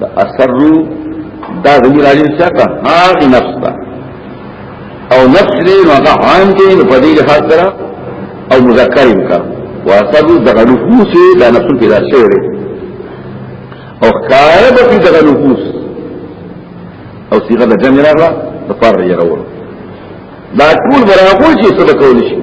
دا اثرو دا غنی راجن ساکا حاق نفس تا او نفس لے مقا عام کے نفدی لحاظ کرا او مذکر امکا واثرو دغا نفوس دا نفس پیدا شعر او خارب پی دغا نفوس او سیغا دا جمع را را دا پار را یرور دا ټول براغول چی صدقول شی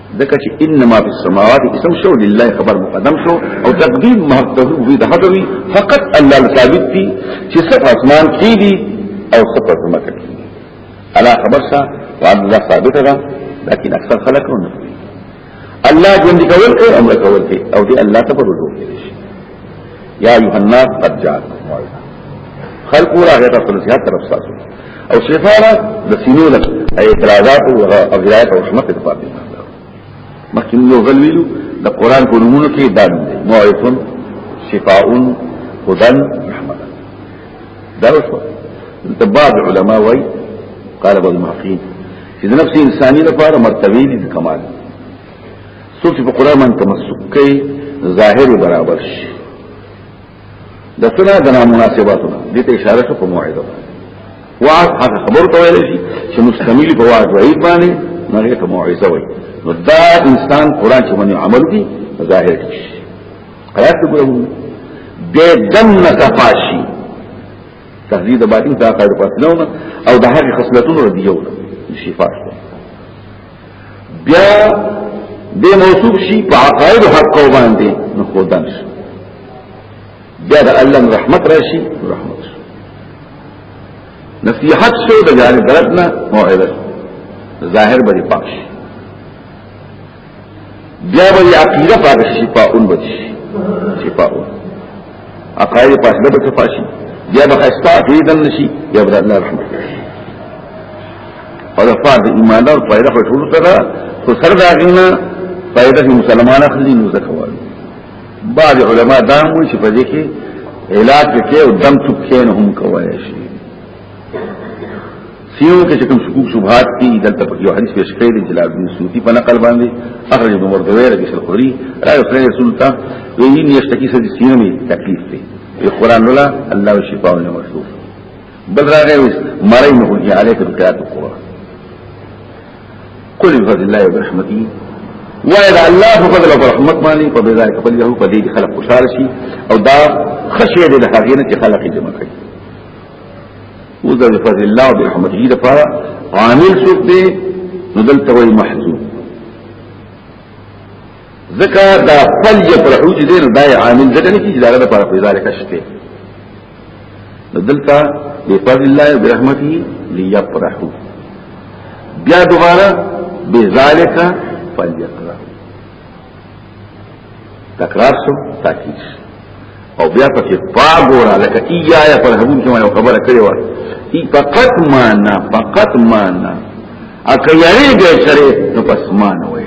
ذکر چې انما فی السماوات اسم شو لله خبر مقدم شو او تقدیم محته وی د حضوی فقط الله ثابت دي چې صف اسمان کې دي او صف زمکه کې دي الا خبر سا وان الله ثابت ده لكن اکثر خلق نه الله جون دي کول کوي امر کول کوي او دي الله ته په رجوع کوي یا ایها الناس قد جاءکم موعظه خلق راغه تاسو له زیات طرف تاسو او شفاره د سینو له اعتراضات او غیرات او شمت د پاتې مخکې نو غل ویلو د قران په نمونه کې دا دی موعظه شفاء هدى رحمه دا وشو د بعض علما وای قال بعض المحققين چې د نفس انساني لپاره مرتبه دي کمال څوک په قران باندې تمسک کوي ظاهر برابر شي د سنا د نامناسباتو دې ته اشاره شو په موعده وعد هغه خبر ته ویل شي چې مستمل په وعد وعید باندې هغه ته موعظه وي نو دا انسان قران چې باندې عمل کوي ظاهر شي آیات ګورو دې دم نتفاشي تهذیب باطن ته قاعده پاتنه او د هغه خصلتونو ردیو شفاء بیا به موصوف شي په عقاید حق کو باندې نو خدان شي بیا د الله رحمت راشي رحمت شي نصیحت شو د جانب درتنا موعظه ظاهر بری پاک شي بیا به عقیده پاک شفاء بچي شفاء عقاید پاک نه بچي فاشي بیا به خستا عقیده نشي بیا به الله رحمت او د فرد ایمان او فائدہ په ټول سره خو سر دا غینا فائدہ مسلمان اخلي نو زکوال بعض علما دا مو چې په دې کې علاج کې او دم څوک کین هم کوي شي سیو کې چې کوم شکوک شبهات دي دلته په یو حدیث پیش کړی دی جلال بن سیوطی په نقل باندې اخرج ابن مردوی رضی الله خوري راي خپل سلطه وی نیشته کې سړي سینه می تکلیف دی په قران لولا الله شفاء او مشروف بل راغی وس مړی نه کوي علیک بقرات القران قل بفضل الله وبرحمته وإذا الله فضل وبرحمت ماني فبذلك فليه فدي خلق خوشاله شي او دا خشيه دي لهغه نه چې خلق جمع کوي او ذل فضل الله برحمته دې لپاره عامل څوک دی نو دلته وایي محذوب ذکا دا فل یفرحو چې دین دا عامل ځکه نه کیږي دا غره پر پیدا لري کشته دلته بفضل الله برحمته ليفرحوا بیا دوباره بذالک فلیفرحوا تکرار شو تاکید شو او بیا پکې پا ګورا لکه ایا یا پر هغه کې یو خبره کړې و ای فقط معنا فقط معنا اکه یاري دې سره نو پس معنا وای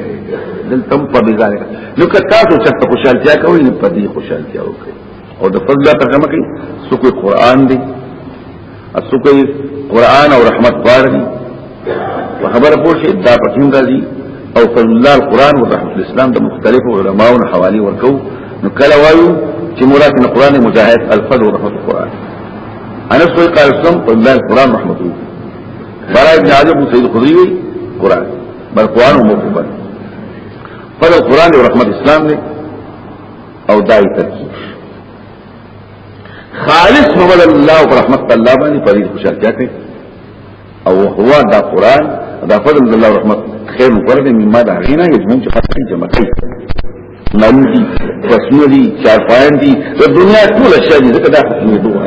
دلته په بذالک نو که تاسو چې په خوشالتیا کوئ نو په دې خوشالتیا وکړئ او د فضل ترجمه کوي سو کوئی قران دی اسوکي قران او رحمت غواړي په خبره پوه شي دا پکې راځي او فضل الله القران او رحمت الاسلام د مختلفو علماونو حوالی ورکو نو کله وایو چې مراد نه قران مجاهد الفضل او رحمت القران انا سوي قال اسلام فضل الله القران رحمت الله برای ابن عجب سید خضری قران بل قران او مفهوم فضل القران او رحمت الاسلام نه او دای ترکیب خالص محمد الله او رحمت الله باندې پرې خوشاله کوي او هو دا قران دا فضل الله رحمت خیر ورته مما دا غینا یجمن چې خاصه جمع کوي نن دي رسم دي چار پاین دي د دنیا ټول شي ځکه دا خپل دوه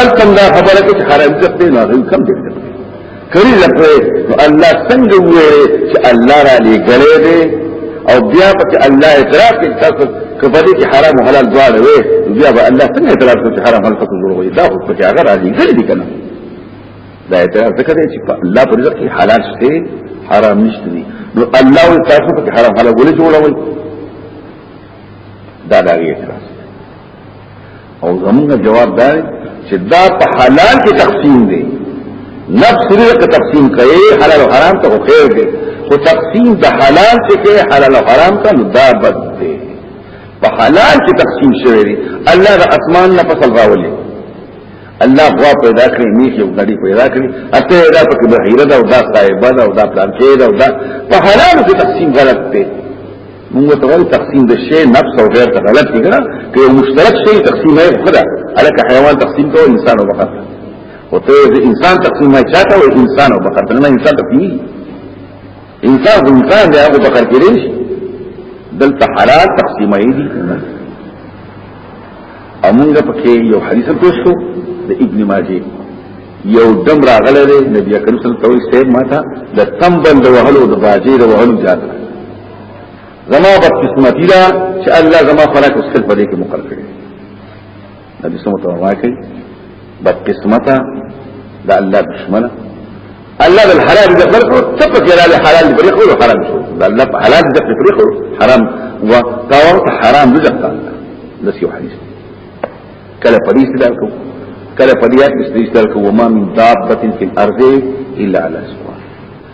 الکم دا خبره کې خراب ځخ دی نه غو کم دی کړي لکه الله څنګه وې چې الله را لګلې دی او بیا په الله اعتراف کې تاسو کبدي چې حرام او حلال دواړه وي بیا به الله څنګه اعتراف کوي چې حرام حلال څه جوړوي دا خو په هغه راځي ګل دي کنه دا اعتراف ځکه دی چې الله پر رزق کې حلال شته حرام نشته دي نو الله او تاسو په حرام حلال ولې جوړوي دا دا اعتراف او زمونږ جواب دا چې دا په حلال کې تقسیم دی نفس رزق تقسیم کوي حلال او حرام ته خیر دی خو تقسیم د حلال چې کوي حلال او حرام ته نو دا بد دی په حلال کې تقسیم شوی دی الله د اسمان نه فصل راولي الله غوا پیدا کړی میخي او غړي پیدا کړی اته دا په بحیره دا او دا صاحب دا او دا پلان کې دا او دا په حلال کې تقسیم غلط دی موږ ته وایي تقسیم د شی نفس او غیر ته غلط دی ګره که یو مشترک شی تقسیم یې خدا الکه حیوان تقسیم کوي انسان او بقر او ته د انسان تقسیم یې چاته او انسان او بقر نه انسان تقسیم انسان د انسان دی هغه بقر کې دی دلته حلال تقسیم یې دي او موږ پکې یو حدیث پوښتو د ابن ماجه یو دم راغله نبی کریم صلی الله علیه وسلم ته د تنبل د وهلو د باجې د وهلو جاده زما بد قسمتی دا چې الله زما خلق اوس خپل پدې کې مقرر کړی نبی سمو ته واکي بد قسمته دا الله دشمنه الله د حلال د فرق تفق الى الحلال بريق او حرام شو دا الله حلال د فرق حرام و تاو حرام د جقا بس یو حدیث کله پدې استدلال کو کله پدې استدلال کو وما من دابه في الارض الا على سبحانه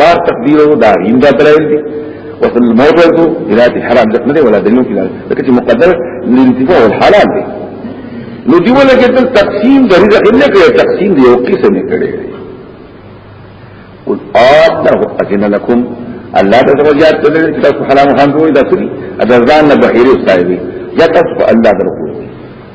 بار تقدیر او دا ریم دا دلایل دي وصل الموت ورته الات الحرام ذکر نه ولا دلیل کله ځکه چې مقدر للانتفاع والحلال دي نو دی ولا کې تقسیم د رزق نه کړي تقسیم دی او قسم نه کړي قل آدره اجن لكم الله د درجات ته لري چې تاسو حلال خان دوی دا سړي اذان نه بحيري استایي یا تاسو الله درکو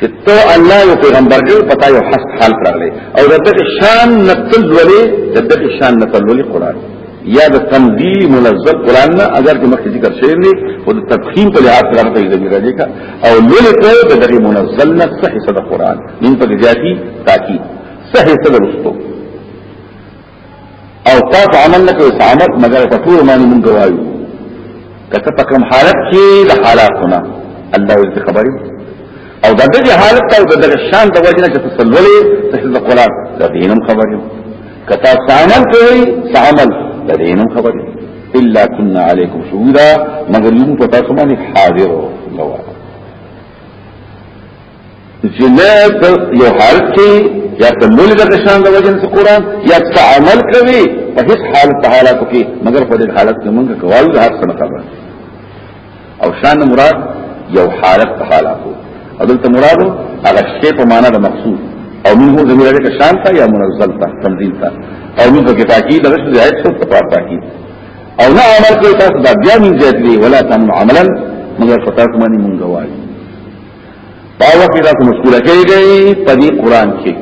چې ته الله یو پیغمبر کړ پتا یو حس حال کړلې او دغه شان نقل ولې دغه شان نقل ولې قران یا د تنبیه منزل قران نه اگر چې مخکې ذکر شوی دی او د تفخیم په لحاظ سره ته ذکر راځي کا او لولې ته د دغه منزل نه صحیح صد قران نن په ځاتی تاکي صحیح صد رسول او تاسو عمل نه کوي صحابت مگر په ټول باندې مونږ وایو کته په کوم حالت کې د حالاتونه الله دې خبرې او د دې حالت ته د دغه شان د وجنه چې تسلولې د حفظ قران د دینم خبرې کته عمل کوي عمل د دینم خبرې الا كنا عليكم شهودا مگر یو په تاسو باندې حاضر او جنات یو حال کې یا ته مول د شان د وجن څخه قران یا ته عمل کوي په هیڅ حال په حالات کې مگر په دې حالت کې مونږ کوالو د حق سره خبره او شان مراد یو حالت په حالاتو او دلته مراد هغه شی په معنا د مقصود او منه زميره کې شان تا یا منزل تا تنزيل تا او موږ کې تاکید د رسول زائد څخه په پاره تاکید او نه عمل کوي تاسو دا بیا من زیات دی ولا تم عملا مگر فتاکمانی مونږ وایي پاوه کې تاسو مشکوله کېږئ په دې قران کې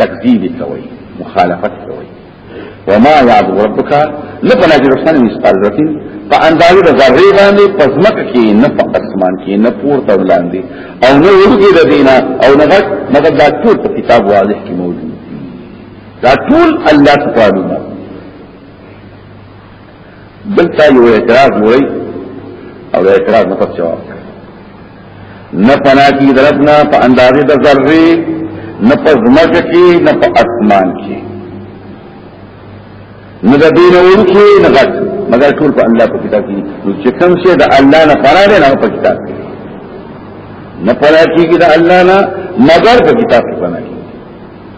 تکذیب کوي مخالفت کوي وما يعذ ربك لبنا دې رسول مثقال ذره په اندازې د ذره باندې پزمک کې نه په اسمان کې نه پورته ولاندې او نه ورګي د دینه او نه غټ مګر دا ټول په کتاب واضح کې موجود دا ټول الله تعالی دلتا یو اعتراض موئی او اعتراض نفس جواب کرد نفنا کی دربنا پا اندازی دا ذرری نفا زمک کی نفا اسمان کی ندا دین اور کی نغت مگر ټول په الله په کتاب کې نو چې کوم شی د الله نه فرار نه په کتاب کې نه فرار کیږي د الله نه مگر په کتاب کې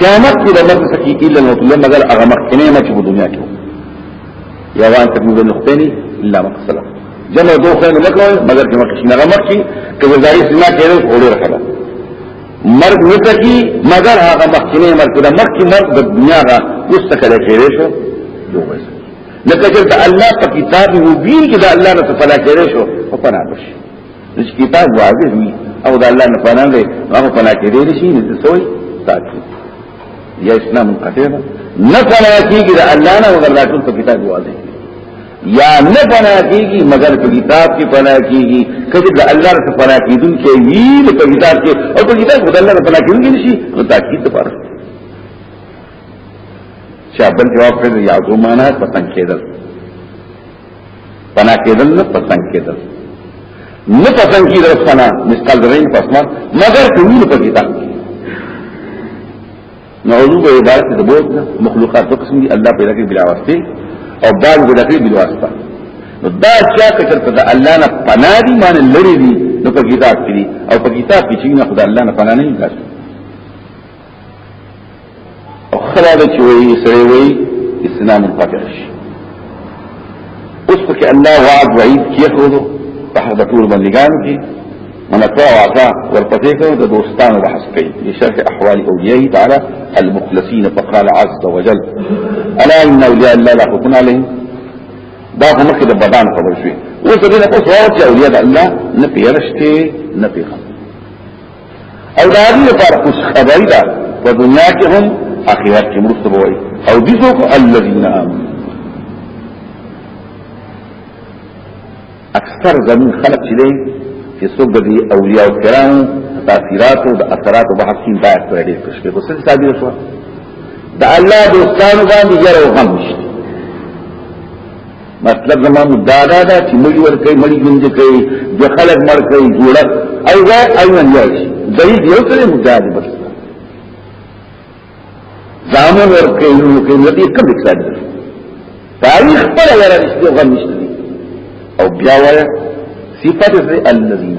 قیامت کې د مرګ سکی الا نو تل مگر هغه مرګ کنه ما چې په دنیا کې یا وان تک مو بین خپنی الا مقصلا جمع دو خیر نه کوي مگر چې مرګ شنه مرګ کې کله ځای سینا کېره وړي راخلا مرګ نه تکي مگر هغه مرګ کنه مرګ د مرګ کې مرګ د دنیا را مستقله کېره شو دوه وایي لکه چې الله په کتاب مبین کې د الله نه تفلا کېره شو په پناه شي د کتاب واضح وي او د الله نه پناه دی هغه پناه کې دی شي نه سوی ساتي یا اسلام قطعه نه پناه کیږي د الله نه مگر الله ټول کتاب واضح یا نه پناه کیږي مگر په کتاب کې پناه کیږي کله د الله سره پناه کیدون کې وی په کتاب کې او په کتاب خدای الله سره پناه کیږي نشي نو تاکید لپاره چې بل جواب کړي یا دو معنا پسند کېدل پنا کېدل نه پسند کېدل نه پسند کېدل پنا مثال درې پسما مگر کومه په کتاب کې نو علوم عبارت د بوت مخلوقات د قسم دي الله پیدا کړی بلا واسطه او بعض پیدا کړی بلا واسطه نو دا چا کچرته د الله نه پنا دي مان لري دي نو په کتاب کې او په کتاب کې چې نه خدای الله نه پنا نه دي خلا د چوي سره وي اسلام القدر شي اوس پکې الله وعد وعید کې خو په هغه ټول بندګانو کې منکو عطا ورپسې کوي د دوستانو د حس کوي د شرح احوال اولیاء تعالی المخلصین فقال عز وجل الا ان اولیاء الله لا خوف عليهم دا هم کې د بدن خبر شوی اوس دې نه پس ورته اولیاء الله نه پیرشته نه پیغام او دا دې لپاره اوس خبرې ده په دنیا کې هم اخرت کې مرسته وایي او دې څوک الذين امنوا اکثر زمون خلق چې دي چې څوک د اولیاء کرام تاثیرات او د اثرات او بحث کې باید پر دې کښې کو څه ثابت شو د الله دوستانو باندې یره وهم نشته مطلب زما مدادا دا چې مړي ور کوي مړي ژوند کوي د خلک مړ کوي جوړه او دا ایمن یاش ځای یو څه مدادا بس زامن ور کوي نو کوي نو دې کوم څه ده تاریخ پر ور نشته غو نشته او بیا وایي صفات الذين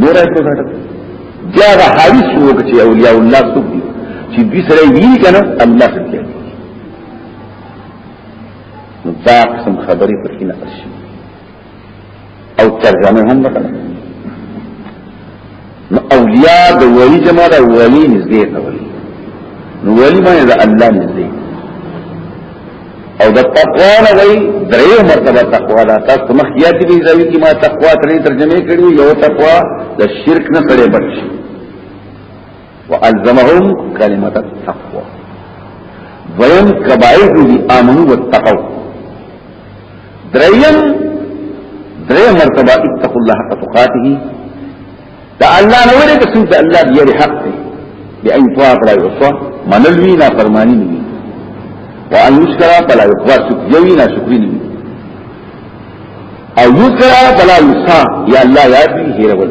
نور ایتو ګټه بیا دا حاوی شروع کچی اولیاء اللہ سوک دی چی دوی سره ویلی کنه الله سره دی نو دا قسم خبرې پر کینه ارشي او ترجمه هم وکړه نو اولیاء د ولی جمع دا ولی نږدې ته ولی نو ولی معنی دا الله نږدې او د تقوا نه وای درې مرتبه تقوا ده تاسو مخیاتی به ځوی کی ما تقوا ترې ترجمه کړو یو تقوا د شرک نه سره بچ والزمهم کلمه التقوا ویم کبائر دی امنو وتقوا دریم درې مرتبه اتقوا الله حق تقاته دا الله نه ویل چې څنګه الله دی یې حق دی دی ان طاع کړای او څو منل وی نه فرمانی نه او ان یشکر فلا یقوا شکر وی نه شکر نه او یشکر فلا یصا یا الله یاد دی هیر ول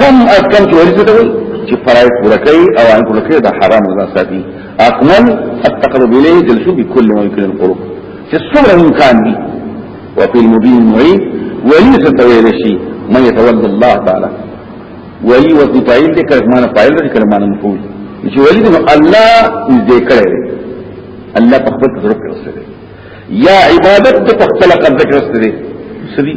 کم از کم چې ورته ته وي چې فرایض پوره کوي او ان پوره کوي دا حرام نه ساتي اقمن التقرب اليه جلسو بكل ما يمكن القرب چې څومره امکان دي وفي المبين معي ولي ستويل شي من يتولى الله تعالى ولي وفي فاعل دي کله معنا فاعل دي کله معنا مفعول چې ولي دي الله دې کړی الله په خپل تصرف کې اوسه یا عبادت په خپل قبضه کې اوسه دي سړي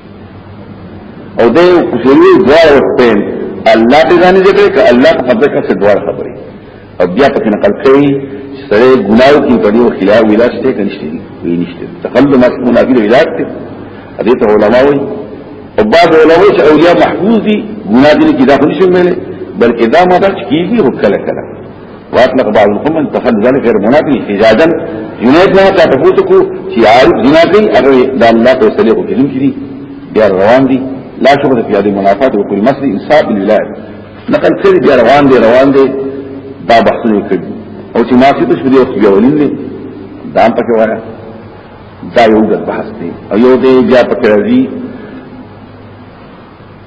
او دې شروع دوار وسپین الله دې ځان دې کړی ک الله په خبره کې دوار خبرې او بیا په نقل کوي سره ګناو کې په دې خلاف ولاس ته کنيشته وي نشته تقلد ما څنګه دې علاج ته دې ته علماء وي او بعض علماء چې اولیاء محفوظ دي ګناه دې کې داخل شي مله بلکې دا ماده چې کیږي هو کله کله واطلق بعض القوم ان تخل ذلك غير منافي احتجاجا جنيد نه تا تفوت کو چې عارف جنا کوي هغه د الله په سلیقو کې دن کړي بیا روان دي لا شغل في هذه المنافات وكل مصر انصاف بالولايات نقل کړي بیا روان دي روان دي دا بحثونه کړي او چې ما څه تشبيه او بیا ولین دي دا هم پکې وایي دا یو د بحث دی او یو دی بیا پکې راځي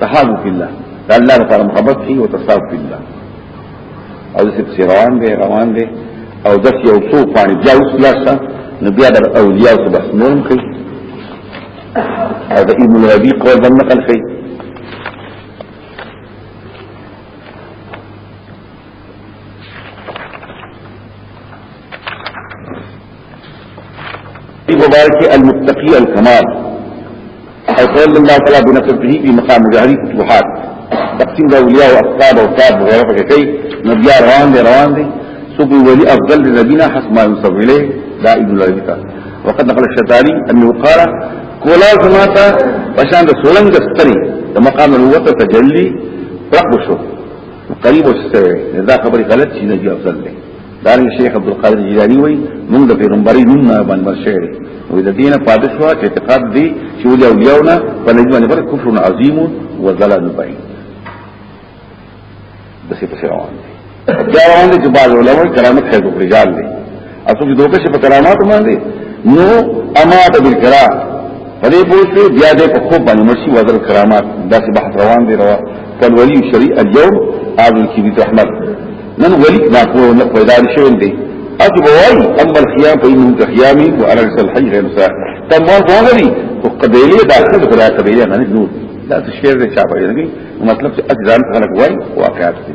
تحابو فی الله دا الله لپاره محبت کوي او تصاب فی الله او دې په روان دي روان دي او د یو څو پانی بیا اوس لاسه نو بیا د اولیاء څخه بس نورم کوي او د ابن ربی قول باندې نقل کوي مبارک المتقی الکمال او قول الله تعالی بنفسه في مقام جهري فتوحات تقسيم دا اولیاء او اقطاب او تاب وغیره پکې کوي نو بیا روان دي روان دي سوق ولي افضل لنبينا حسب ما ينسب اليه دا ابن الذي وقد نقل الشتاري انه قال کولا سماتا پشان د سولنګ ستري د مقام الوت تجلی رقب شو قریب وسته دا خبره غلط شي نه افضل دی دارن شیخ عبد القادر جیلانی وای موږ د پیغمبري نوم نه باندې مرشد وي د دینه پاتې شو چې اعتقاد دی چې ولې اولیاونه په نبی باندې پر کفر عظیم و ضلال بعید بس په روان دي دا روان دي چې بعض علماء کرامت خیر رجال دي اصل کې دوکه چې په کرامات باندې نو اما ته بالکرا په دې پوښتې بیا دې په خوب باندې مرشي وزر کرامات داسې بحث روان دی روا کل ولی شریع اليوم اعظم کی بیت احمد نن ولی ما کو نه پیدا شوی دی اته وای اما الخيام فإنه كخيامي وانا رسل الحي غير مساء تم وان غوغري وقبيلي داخل غلا قبيلي انا نور دا څه شعر دی چا په دې مطلب چې اجران خلک وای واقعات دي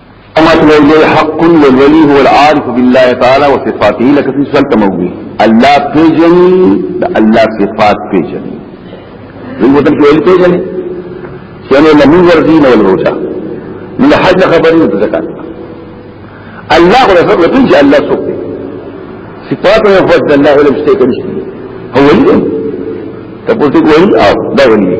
اما تبوجه حق والولي هو العارف بالله تعالى وصفاته لك في سؤال تموجه الله پیجنی دا الله صفات پیجنی دې مطلب کې ویل پیجنی چې نو لمو ورځي نو الروجا من حج خبرې د زکات الله غره سره ته چې الله څوک دی صفات او فضل الله ولم شته کوي هو ولي ته پوښتنه کوي او دا ولي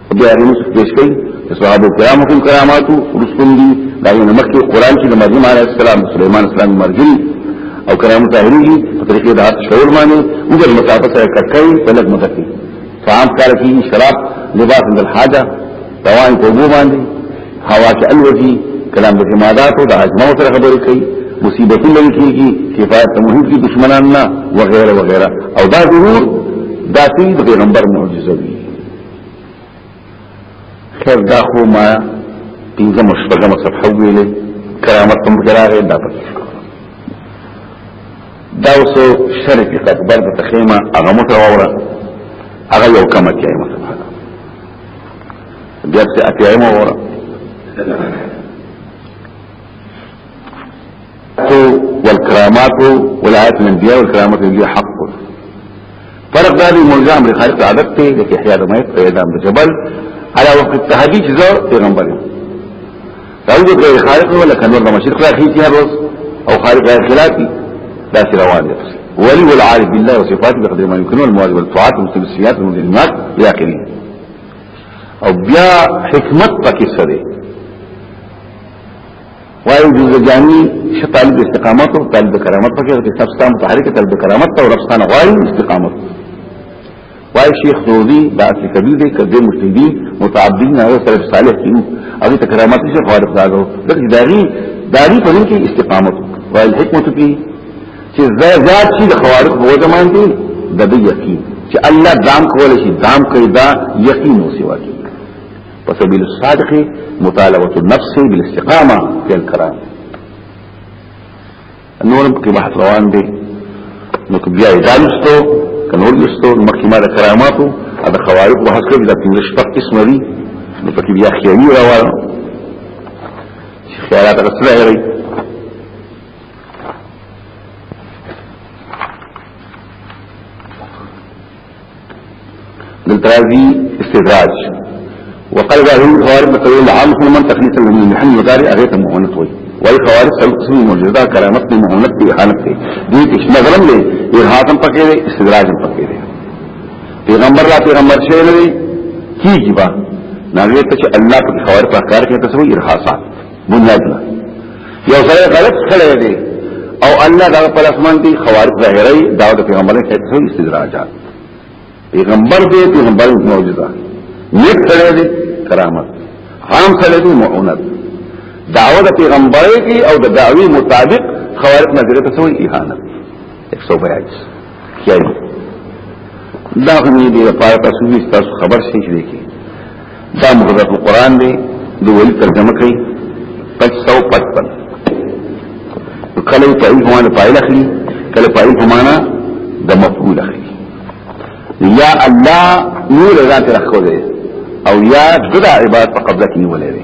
بیا هم څه پیش کړي صحابه کرامو کوم کراماتو رسول دي دا یو مکه قران چې د مریم علیه السلام سليمان اسلام مرجي او کرام طاهري په طریقې د حق شور باندې او د مطابق سره کټکې په لګ متکی فعام کار کی شراب لباس د الحاجه روان کوو باندې هوا کې الوجي کلام د جمادات او د حجمو سره خبرې کوي مصیبت لري کیږي کفایت موجود کی دشمنان نه وغیرہ وغیرہ او دا ضرور دا سید پیغمبر معجزه وی خیر دا خو ما پنځه مشبګه مصفحه ویلې کرامت هم کراغه دا پکې شو دا اوس شرک اکبر د تخیمه هغه متر وره هغه یو کم کې ما بیا چې اتیایم وره والكرامات والآيات الأنبياء والكرامات الأنبياء حق فرق دا دی ملزام لري خالق عادت ته د احیاء د میت په اعدام د جبل على وقت التهدید چې زه پیغمبر یم راوځي غیر خالق ولا کنور د مشرق راخی چې روز او خالق غیر خلافي دا سره روان دي ولي والعارف بالله وصفاته بقدر ما يمكنه المواجب والطاعات والمستمسيات والمدلمات الى اخره او بیا حکمت پکې سره وایي د جامي چې طالب استقامت او طالب کرامت پکې د کتاب ستاسو متحرک طالب کرامت او ربستان غواړي استقامت وای شیخ روزی دا چې کبی دې کده مجتهدی متعبدین او سلف صالح کیو هغه تکرامات شي خارق دادو دغه داری داری په کې استقامت وای حکمت کی چې زیات شي د خوارق هو زمان دي د دې یقین چې الله دام کول شي دام کوي دا یقین او سیوا کی وسبيل الصادق مطالبة النفس بالاستقامة في الكرام نور کې بحث روان دی نو کې بیا دا لستو کنور لستو مخکې ما د کراماتو د خوارق بحث کړی د پنځه شپږ قسم دي نو پکې بیا خیالي روان خیالات رسول غیري دلترازی استدراج وقال بعض الخوارج بتقول عام خو من تخليص من المحن مداري اغيت مهونت وي وای خوارج سلو قسم موجوده کرامت نه مهونت دی حالت دی دې کې نظرم دی ارهاقم پکې دی استدراجم پکې دی پیغمبر لا پیغمبر شي نه کیږي با ناغه ته چې الله په خوارج په کار کې تاسو ارهاصات ګناه کړه یو سره غلط کړی دی او الله دا پر اسمان دی خوارق ظاهری دا د پیغمبر هیڅ څه استدراجات پیغمبر دی پیغمبر معجزه نیک سره دی کرامت عام سره دی معونت دعوه د پیغمبر کی او د دعوی مطابق خوارق نظریه ته سوې اهانه 122 کیږي دا هم دې لپاره تاسو تاسو خبر شي چې دا مقدس قرآن دی دوی ترجمه کوي 555 کله په ایو باندې پایل اخلي کله په ایو معنا د مفعول اخلي یا الله نور ذات رخو دی او یا دغه عبادت په قبضه کې نیولې دی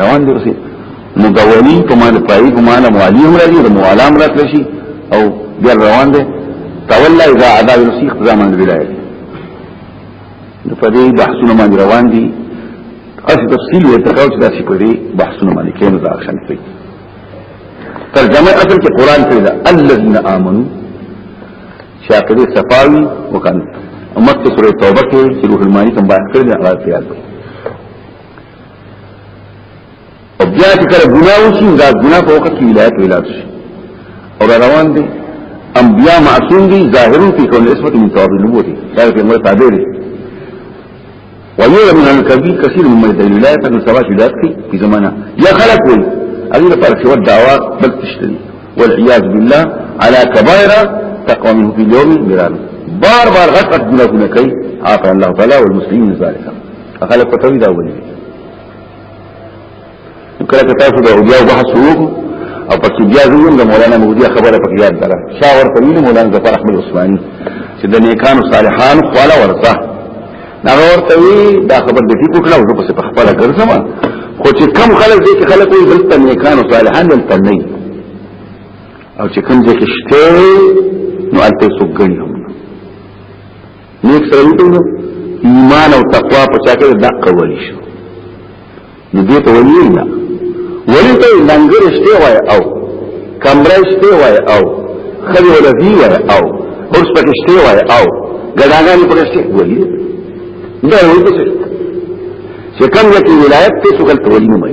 روان دي رسي نو دا ولي کومه د پای کومه موالي هم راځي د موالا هم راځي او بیا روان دي تولى اذا عدا يسيخ زمان الولايه نو په دې بحثونه باندې روان دي اصل تفصیل یې تکاو چې داسې کړی بحثونه باندې کینو دا اکشن کوي ترجمه اصل کې قران کې دا الذين امنوا شاکری صفاوی وکړ امت سورې توبه کې چې روح المانی کوم بحث کړی دا غلط یاد او بیا چې کله ګناه وشي دا ګناه په وخت کې ولایت ولایت شي او روان دي انبیاء معصوم دي ظاهرون في كون اسمت من ثواب النبوة دا په موږ تابع دي ويرى من الكبير كثير من مجد الولاية أنه سواش ولایت کې په زمانہ یا خلق وي هغه لپاره چې دعوا بل تشتري والعياذ بالله على كبائر تقوى منه في اليوم مرارا بار بار غلط ګناهونه کوي عافى الله تعالى والمسلمين ذلك خلک په توګه ولي کله چې تاسو د اولیاء بحث وکړو او په کې بیا زموږ د مولانا مودي خبره په یاد درا شاور په ویلو مولانا ظفر احمد عثماني چې د نیکانو صالحان خپل ورته دا ورته وی دا خبر د ټیکو کړو زه په خپل ګرځم خو چې کم خلک دي چې خلک وي دلته نیکانو صالحان دلته نه او چې کم دي کې شته نو البته سګنی نیک سره وکړو ایمان او تقوا په چا کې د قول شو نو دې ته ویل نه ولې ته لنګر شته وای او کمره شته وای او خلی ولا دی وای او اوس پکې شته وای او ګډاګان پکې شته ولې دا وایي چې کوم یو ولایت ته څوک تولین مې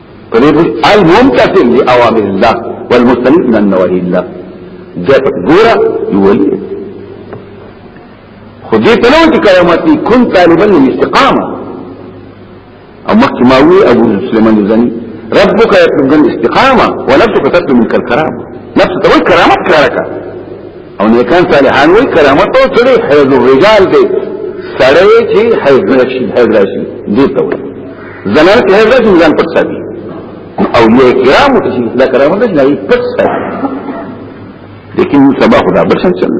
طريق الممتثل لأوامر الله والمستنيد من نواهي الله جاءت قورة يولي خديت لوتك يومتي كن طالبا للاستقامة اما كماوي ابو سليمان الزني ربك يطلب من الاستقامة ونفسك تطلب منك الكرامة نفسك تقول كرامتك لك او نیکان صالحان وی کرامت او سره حیض الرجال دی سره چې حیض نشي حیض راشي دې ته وي زنان کې حیض راشي ځان پټ ساتي او یې کرام ته شي دا کرامت نه لري پټ ساتي لیکن سبا خدا بشن چلو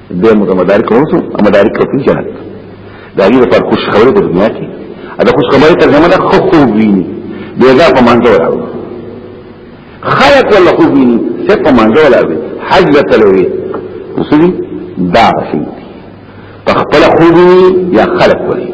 دې موږ مدارک ورسو مدارک په جهاد دا دې په کوم خبره په دنیا کې دا کوم خبره ترجمه ده خو خو ویني بیګا په مانځه ولاو خلق ولا خو ویني څه په مانځه ولاو حج تلوي وسوي دا شي تخپل خو یا خلق ویني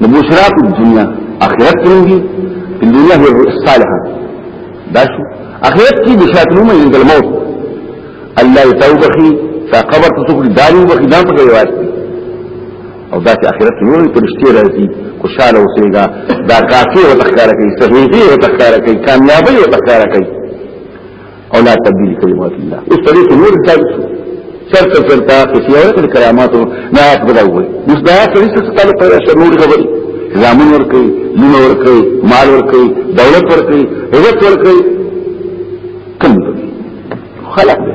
نو بشرا په دنیا اخرت کې دی په دنیا هي صالحه دا شو اخرت کې بشرا کومه عند الموت الله يتوبخي فقبر تسوکړي داري وبخي دا په روایت او دا چې اخرت نور په رښتیا راځي خوشاله اوسېګا دا کافي او تخکار کوي صحیح او تخکار کوي کامیابی او تخکار کوي او لا تبديل كلمات الله استريك نور تاجس شرط شرط آقس يورق الكرامات لا يقبل أول بس دا آقس ستالو قيرا شر نور خبري زامن ورکی لون ورکی مال ورکی دولت ورکی عزت ورکی کم دو خلق دے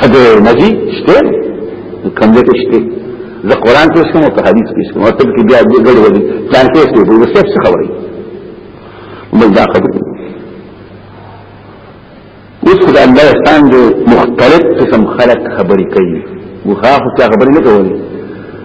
هغه نبی شته کوم دې شته زه قران کې شته او حدیث کې شته او تب کې بیا دې ګډ ودی ځان کې شته نو څه څه خبرې موږ دا خبرې اوس خدای الله ستان دې مختلف قسم خلق خبرې کوي وخا خو خبرې نه کوي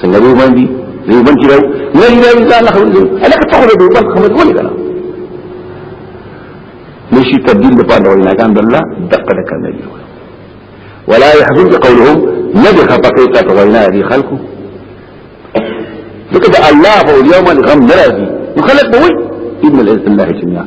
څنګه دی باندې دی باندې راو نه دی راو ځان له خبرې الکه ته خو به بل خبرې ولې کنه نشي تبديل د پاره ولا کان الله دقه دقه نه دی ولا يحزن قولهم ندخ فقيقه ولا دي خلقه ذکر الله هو اليوم الغم نرازي وخلق بوي ابن الانسان الله جميعا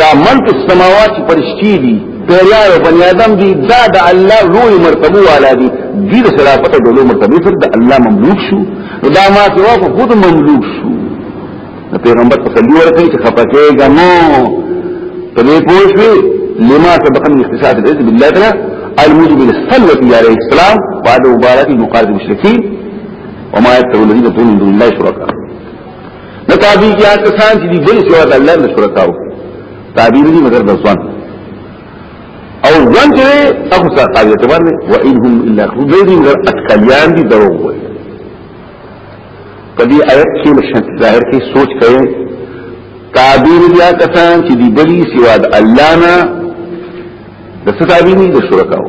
دا من په سماوات پرشتي دي پیریان او بنی آدم دي دا د الله لوی مرتبه والا دي دي د صراحت د لوی مرتبه سره د الله مملوک شو دا ما ته واکو خود مملوک شو د پیغمبر په صلی ورته چې خپکهګا نو په دې پوښې لما سبق من اختصاص العز بالله تعالی الموجب للصلوة عليه السلام وعد مبارك المقارب المشركين وما يتبع الذين دون الله شركاء نه تابع کیا کسان چې دی بل سوا د الله نه شرکاو تابع دي مگر د ځوان او ځوان چې هغه څه قابل اعتبار نه و انهم الا خذين مگر اتکلیان دي درو وي په دې آیت کې مشهد ظاهر کې سوچ کړئ تابع دي کسان چې دی بل سوا د الله نه د ستابینی د شرکاو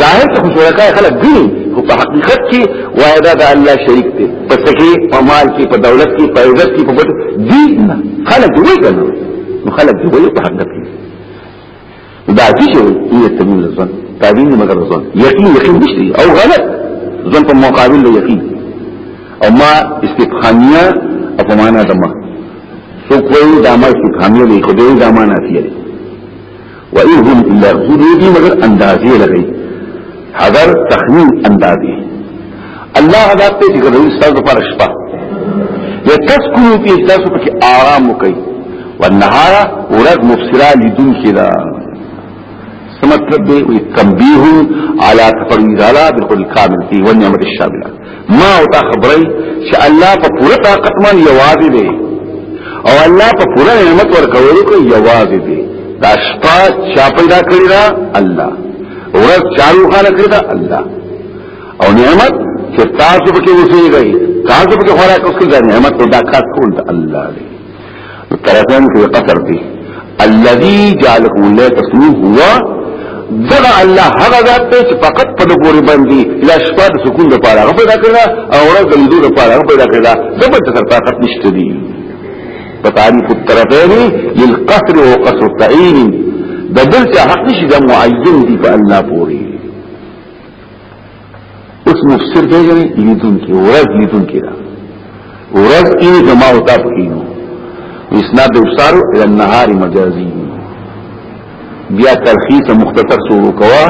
ظاهر ته شرکای خلک ګڼي خو په حقیقت کې وایدا د الله شریک دی پس کې په مال کې په دولت کې په عزت کې په بټ دي خلک دوی کنه نو خلک دوی په حقیقت کې دا چې شی یې تمین ځان تابعین مگر ځان یقین یقین نشته او غلط ځان په مقابل له یقین او ما استفهامیه او په معنا دمه سو کوئی دامه استفهامیه دی خو دې دامه نافیه دی وإن هم إلا يخزرون مگر اندازې لګي حذر تخمين اندازې الله هغه ته چې ګرځي ستاسو لپاره شپه یا تسکونو په تاسو پکې آرام وکړي والنهار ورځ مفسرا لدون کړه سمت ربي وي تنبيه على تفريد على بالقول الكامل فيه والنعمة الشاملة ما او تا خبرې چې الله په پوره طاقت باندې یوازې دی او الله په پوره نعمت ورکولو کې یوازې دی دا شپه چا پیدا کړی دا الله ورځ چا روښانه کړی دا الله او نعمت چې تاسو پکې اوسېږئ تاسو پکې خوراک اوسېږئ نعمت او دا کار ټول د الله دی ترکان کې قصر دی الذي جعلكم الله تسلمون هو دغه الله هغه ذات دی چې فقط په پورې باندې لا شپه د سکون لپاره هغه پیدا کړه او ورځ د لیدو لپاره هغه پیدا کړه زبر ته طاقت نشته دی په تعریف الطرفین للقصر وقصر التعین د بل څه حق نشي د معین دی په الله پورې اوس مفسر دی غني لیدون کې ورځ لیدون کې دا ورځ یې جما او تاب کینو اسناد د ابصار ال النهار مجازي بیا تلخیص مختصر سورو کوا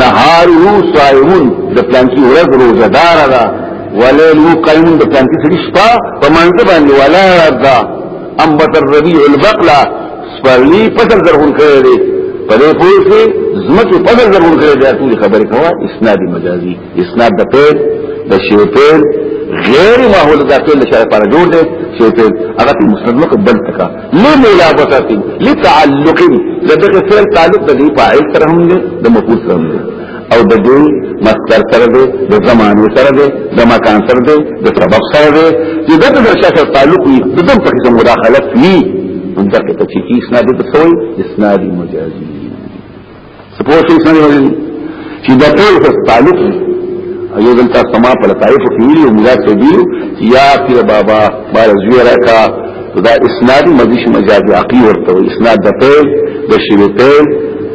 نهاره صائمون د پلان کې ورځ روزدار ده وليل قائم د پلان کې شپه په منځ باندې ولا رضا انبت الربيع البقلا سپرلی فصل زرغون کړی دی په دې پوه شي زمکه فصل زرغون کړی دی ټول خبرې کوه اسناد مجازي اسناد د پیل د شیطان غیر ماحول دا ټول شرع پر جوړ دی شیطان هغه په مستدمق بل تکا لملابطه لتعلق لدغه فعل تعلق د دې فاعل سره هم دی د مفعول سره هم دی او د دې مصدر سره دی د زمانه سره دی د مکان سره دی د سبب سره دی چې دغه د شخص تعلق وي د دم په کې مداخلت وي دغه ته چې اسناد د سوی اسناد مجازي سپوږ شي اسناد مجازي چې د ټول په تعلق وي ایو دلته سما په لطائف کې ویلو مزاج ته دی چې یا پیر بابا بار زویرا کا دا اسناد مجازي مجازي عقي ورته اسناد د ټول د شی ټول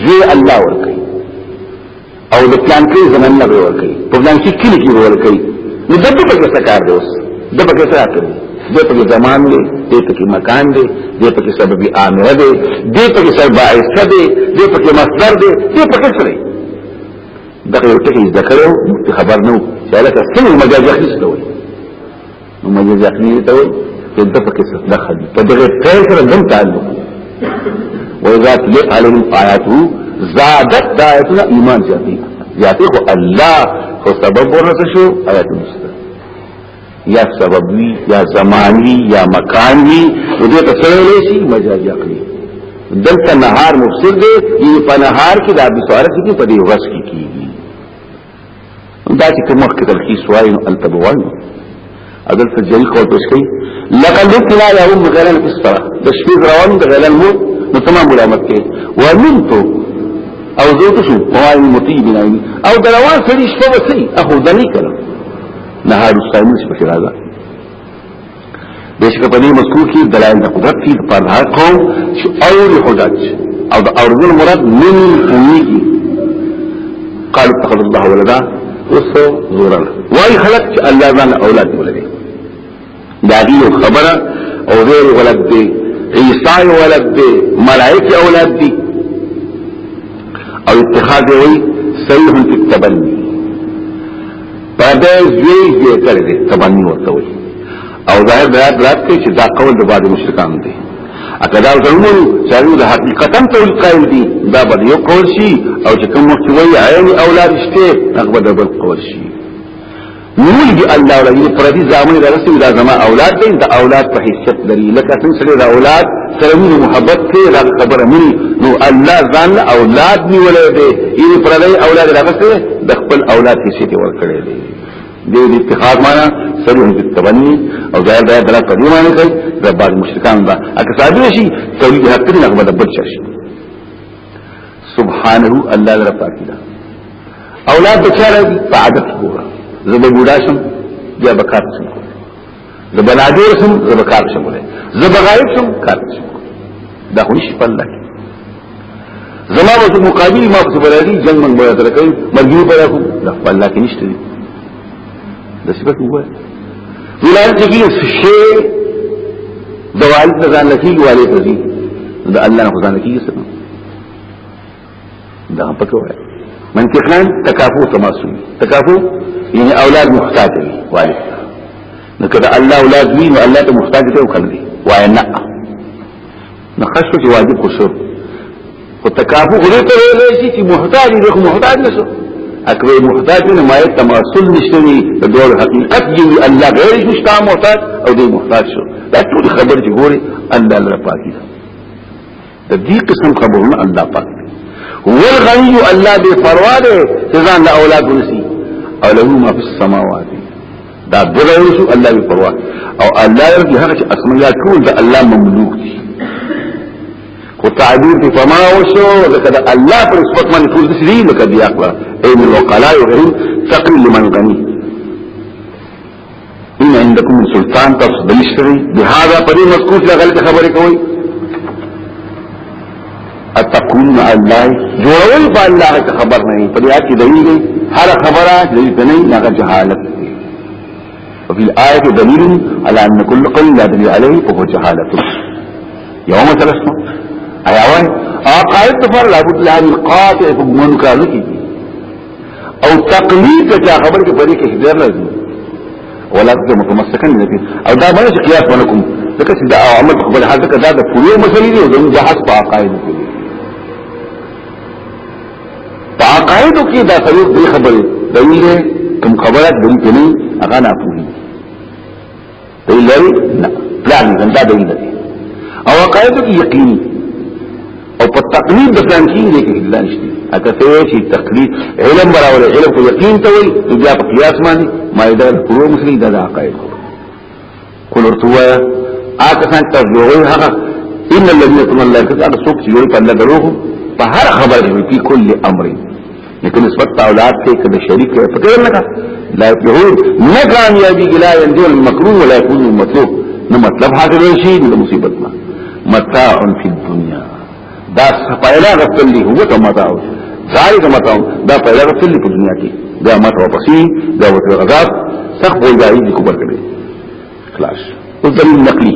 زوی الله ورکړي او د پلان کې زمون نه ورکړي په پلان کې کلی کې ورکړي نو دته په څه کار دی اوس د په څه راکړي د په زمان دی د په مکان دی د په سبب امر دی د په سبب باعث دی د په مصدر دی د په څه دی دغه یو ټکی ذکر خبر نو چې لکه څنګه مجاز اخیستوي نو مجاز یقینی ته وایي چې د پکې څه دخل په دغه فعل سره دم تعلق وإذا تليت عليهم آياته زادت دائتنا إيمان جاتي جاتي خو الله خو سبب ورسه شو آيات مستر یا سبب وی یا زمان وی یا مکان وی نو دې ته څه ویل شي مجاز عقلی دلته نهار مفسد دی یعنی په نهار کې د ابي سوارت کې په دې ورځ کې کیږي دا چې کوم وخت تلخیص وایي نو التبوان اذن په جری کول پېښ کړي لقد لا يوم غلن في الصلاه د شپې روان د غلن مو نو تمام ملامت کې ومنت او زوت شو وای مطیع بنا او د روان سړي شپه وسی اخو دني کړه نهار الصائم شپه راځه بشکه په دې مذکور کې دلایل د قدرت دي په هغه قوم چې اور حجاج او د اورګل مراد من فویږي قال اتخذ الله ولدا وسو زورن وای خلق چې الله ځان اولاد ولري دا دی خبره او غیر ولد دی عیسی ولد دی ملائکه اولاد دي او اتخاذ وی صحیح فی التبنی پدې زوی دې کړې دې تبانی ورته وي او ظاهر بیا درات کې چې دا قول د بعض مشرکان دی اګه دا ضرور چې د حقیقتا ته قائل دي دا به یو قول شي او چې کوم وخت وایي عین اولاد شته هغه به بل قول شي نور دی الله ولې پر دې ځامن درسته دا زما اولاد دي دا اولاد په حیثیت لري لکه څنګه چې دا اولاد ترمین محبت ته دا خبره مني نو الله ځان اولاد نیولې دی یی پر دې اولاد راغسته د خپل اولاد هیڅ دی ور کړې دی د اتخاذ معنا سره د تبني او ظاهر دا درا په دې معنی کوي د بعض مشرکان دا اګه صادره شي توحید حق نه غو د بل شي سبحانه الله در پاک دا اولاد بچاره په عادت ګوره زه به ګډاشم بیا بکات څنګه د بلادیر سم زبکار شم ولې زبغایب سم کار شم دا خو نشي پله زما وجه مقابل ما په بلادی جنگ من بیا تر کوي مرګي پر اخو دا پله کې نشته دي د صفات هو ولایت کې شی دوالد ځان لکیږي والي ته دي د الله نه ځان لکیږي دا پکې وایي منطقان تکافو تماسل تکافو یعنی اولاد محتاج وي وایي نو کله الله اولاد وي نو الله ته محتاج دی او کړی وایي نه نو خاصه چې واجب قصور او تکافو غره ته ویل شي چې محتاج دی خو محتاج نشو اکبر محتاج نه ما تماسل نشته وي د دوه حقیقت دی الله غیر مشتا محتاج او دی محتاج شو دا ټول خبر چې ګوري الله لپاره پاکي د دې قسم قبولونه الله پاک هو الغني الله بے پروا ده ځان له اولاد ونسي او له ما في السماوات دا دغه ورسو الله بے پروا او الله يرجو هغه چې اسماء ټول د الله مملوک دي کو تعبیر په فما وشو لکه د الله پر صفات باندې ټول دي لکه دی اقلا اي من وقلاء غريب تقل لمن غني ان عندكم من سلطان تاسو دلشتري بهذا پدې مذکور لا غلط خبرې کوي اتقون مع الله جوړول په الله ته خبر نه پدې آیت کې دلیل دی هر خبره دلیل نه نه هغه جهالت وفي الآية دليل على أن كل قول لا دليل عليه فهو جهالة يوم تلسنا أيوان أقائد تفر لابد لها القاطع فقمان كالكي او تقلید د چا خبر کې پرې کې اختیار نه دی ولا ته متمسکا نبی او دا باندې چې قیاس باندې کوم ځکه چې دا عمل خپل حال ته دا د پوره مسلې دی او د بحث په عقاید کې په عقاید کې دا څلور دی خبرې دلیل کوم خبره دلیل نه هغه نه پوهیږي دی لري نه پلان دا دی نه او قاعد کی یقین او په تقلید د پلان کې دی کې الله نشته اته ته چې تقلید علم براول علم کو یقین ته وي بیا په قیاس باندې ما دا کړو مسلې دا عقاید قل ارتوا آکه سان تزوغي هغه ان الذين تملكت اقصد يقول الله دروغ په هر خبره کې کل امر لیکن نسبت اولاد ته کله شریک ته فکر نه کا لا يهور نه کامیابی لا ينجو المكروه ولا يكون المطلوب نو مطلب حاصل شي د مصیبت نه متاع فی الدنيا دا پایلا غفل لی هو ته متاع ذالک متاع دا پایلا غفل لی په دنیا کې دا مت واپسی دا وته غذاب سخت وای دی د کوبر کړي خلاص او دلیل نقلی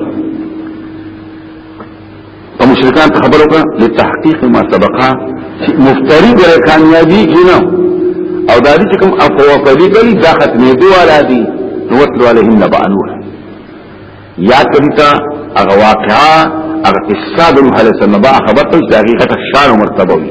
او مشرکان ته خبر وکړه لتحقیق ما سبقا چې مفتری ګره کامیابی کینو او دا دې کوم افوا کوي کوي دا ختمې دی والا دي نو وتلو عليهم نبع نوح یا کړیتا هغه واقعا هغه قصه د نوح عليه السلام خبر ته حقیقت شان او مرتبه وي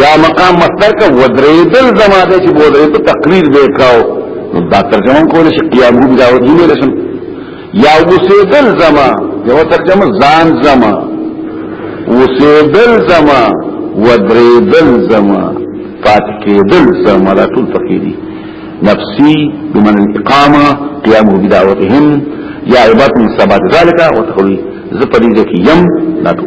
یا مقام مصدر کا ودریدل زما دې چې ودریدل تقریر به کاو دا ترجمه کول شي قیام دې دا ودیل رسم یا وسیدل زما یو ترجمه ځان زما وسیدل زما ودریدل زما پات کېدل زما لا ټول فقیری نفسي بمن الاقامه قیام بدعوتهم یا عبادت من ثبات ذالک وتخلی زپدې کې يم ناتو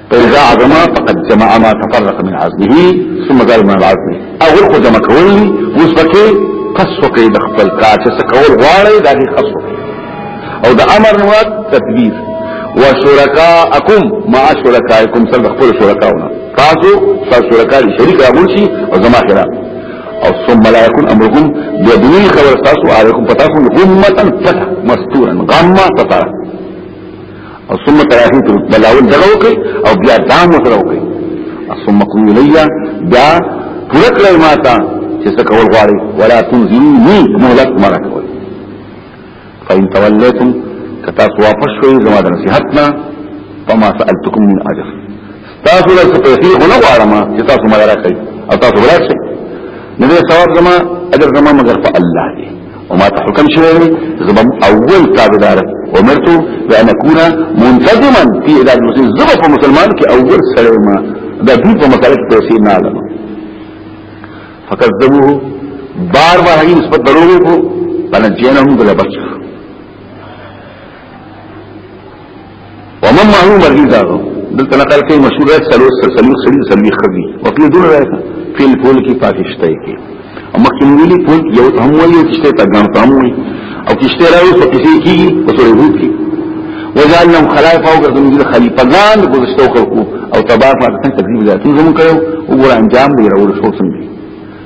فإذا عظم فقد جمع ما تفرق من عزمه ثم قال من العزم اول خو جمع کولی اوس پکې قصو کې د خپل کار چې سکول غواړي دا دې قصو او د امر نو تدبیر وشرکاءکم مع شرکائکم سره خپل شرکاونه تاسو تاسو شرکا دي شریک راغون شي او زما خلاف او ثم لا يكون امركم بدون خبر تاسو عليكم فتاسو غمه فتح مستورا غمه فتح او ثم تراهیت بلاول دغه وکي او بیا دام سره وکي ثم قم الیا بیا پوره کړی ما ته چې څه کول غواړي ولا تنزلنی مهلت مرک وي فإن توليتم کتا واپس شوي زما د نصيحتنا فما سألتكم من اجر تاسو له څه پیسې خو نه غواړم چې تاسو مال راکړئ او تاسو ورکړئ نو دې ثواب زما اجر زما مگر په الله دی او ما ته حکم شوی زبم اول تابعدار امرت بان اكون منتظما في اداره المسلمين زبم په مسلمان کې اول سره ما د دې په مسله کې پیسې نه علم فکذبوه بار بار هغه نسبت درو کو بلنجینهم دل بچ ومن معه مرضی داغو دلتا نقل کئی مشهور رائد سلو سلو سلی سلوی خبی وقیل دون رائد فیل پول کی پاکشتہ کی او مخکې ویلي پول یو هم وایي او کشته ته ګڼ تام وایي او کشته راوي په کیسه کېږي په سورې هود کې وجعلناهم خلائف او ګرځم دي خلیفہ ځان د ګذشتو خلقو او تبارک الله څنګه تکلیف ذاتي زمو کړو وګور انجام دی راول شو څنګه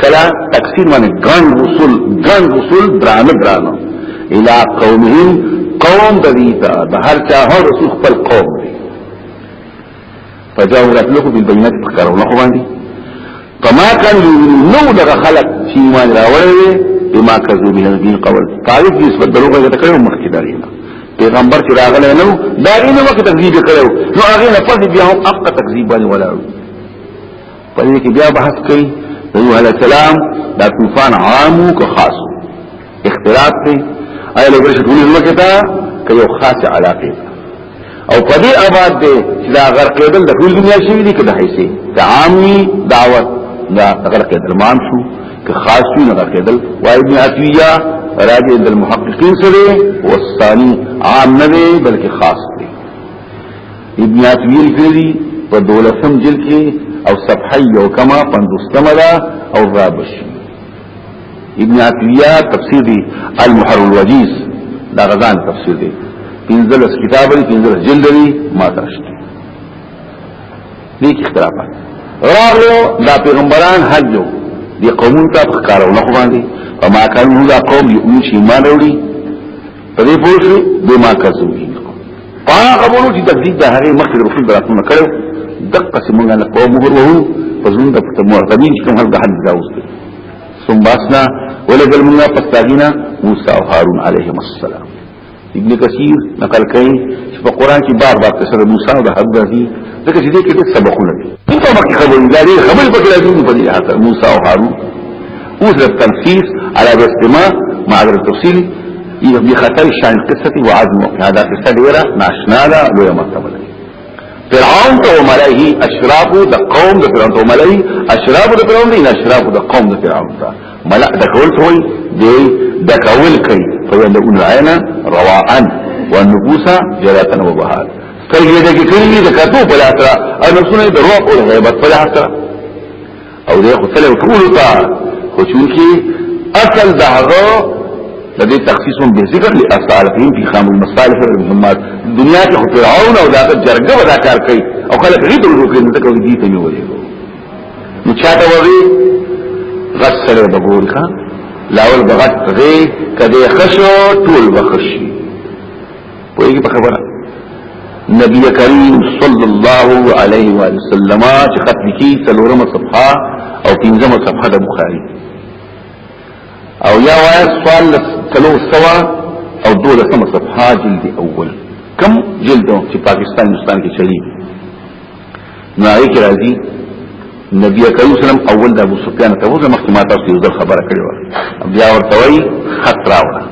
کلا تکثیر معنی گران رسول گران رسول درانه درانه الى قومهم قوم ددیتا د هر چا هر رسول خپل قوم دی فجاو رسلکو بالبینات فکرو نخو باندی فما کان نو دغه خلق چې ایمان راوړی بما کذو به دین قول تعریف نسبت دروغه ته کړو مخکې دارینه پیغمبر چې راغلی نو دا غینه وخت تکذیب کړو نو هغه نه پاتې بیا هم اقا تکذیب باندې ولاړو په دې کې بیا بحث کوي نو هله کلام دا طوفان عام او خاص اختلاف دی ایا له ورشي ټول مکه تا که یو خاص علاقه او په دې آباد دی چې دا غرقېدل د ټول دنیا شي دي کله هيسي د عامي دعوت دا غرقېدل مان شو که خاص شي نه غرقېدل وای ابن عطیه راجع عند المحققين سره والثاني عام نه بلکې خاص دی ابن عطویل کړي په دولسم جلد کې او صفحه یو کما پندوستمه ده او رابش ابن عطیه تفسیر دی المحر الوجیز دا غزان تفسیر دی پنځلس کتاب دی پنځلس جلد دی ما ترشته دې کې اختلافات راغلو دا پیغمبران حج یو دی قومون ته ښکارونه خو باندې او ما کانو دا قوم یو چې ایمان وروړي په دې پوه شو به ما کذبی پانا قبولو چې تکذیب د هغه مخکې د رسول براتونه کړو دقه سیمونګه نه کوو مهر وو پزون د پته مرتبین کوم هر د حد داوست ثم باسنا ولګل موږ پستاګینا موسی او هارون علیهم السلام ابن کثیر نقل کوي چې په قران کې بار بار تسره موسی او د حد دي ځکه چې دې کې څه سبقونه دي په مخکې خبرې دا دې خبرې پکې راځي په دې حالت موسی او هارون اوس د تنفيذ على الاستماع مع التفصيل بخطر شان قصه وعزم هذا قصه ډیره ناشنا ده لوی مرتبه ده فرعون ته ملئه اشراف د قوم د فرعون ته ملئه اشراف د فرعون دي اشراف د قوم د فرعون ته ملأ د کول توي دی د کول کوي فیلون عینا رواعا والنفوس جلاتا وبهار سترګې د کې کړي د کتو په لاسره او نفسونه د روح او غیبت په لاسره او دې خو تل ټول ته خو چونکی اصل دا هغه د دې تخصیص هم به ذکر لې اصالحین په خام المصالح المهمات دنیا کې فرعون او دا جرګه ودا کار کوي او خلک غیب ورو کوي نو تکو دي ته نه وایي نو چاته وایي غسل بغور کا لاول بغت غي کده خشو ټول بخشي پوهیږي په خبره نبی کریم صلی الله علیه و سلم چې ختم کی څلورمه صفحه او پنځمه صفحه د بخاری او یا وای سوال تلو سوا او دوله سم صفحه جلد اول کم جلد چې پاکستان هندستان کې چلی نو هغه کې راځي نبی کریم صلی الله علیه وسلم اول د ابو سفیان ته وځه مخکې ما تاسو یو ځل خبره کړې و بیا ورته وایي خط راوړه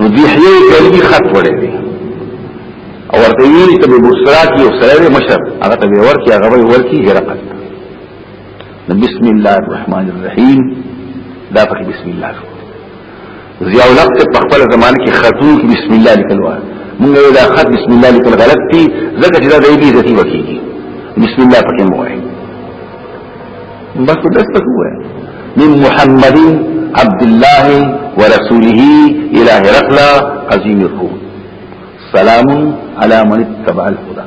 نو دی هیې کوي خط وړي دی او ورته ویلي ته ابو سرات یو سره مشر هغه ته ورکی هغه وی ورکی هرقل بسم الله الرحمن الرحیم دا پکې بسم الله ضیاء الحق په خپل زمانه کې خاتون کې بسم الله لیکل و موږ یو دا خط بسم الله لیکل غلط دي ځکه چې دا د دې ذاتی وکیږي بسم الله پکې مو وایي بس د څه کوه من محمد عبد الله ورسوله الى هرقل عظيم الروم سلام على من اتبع الهدى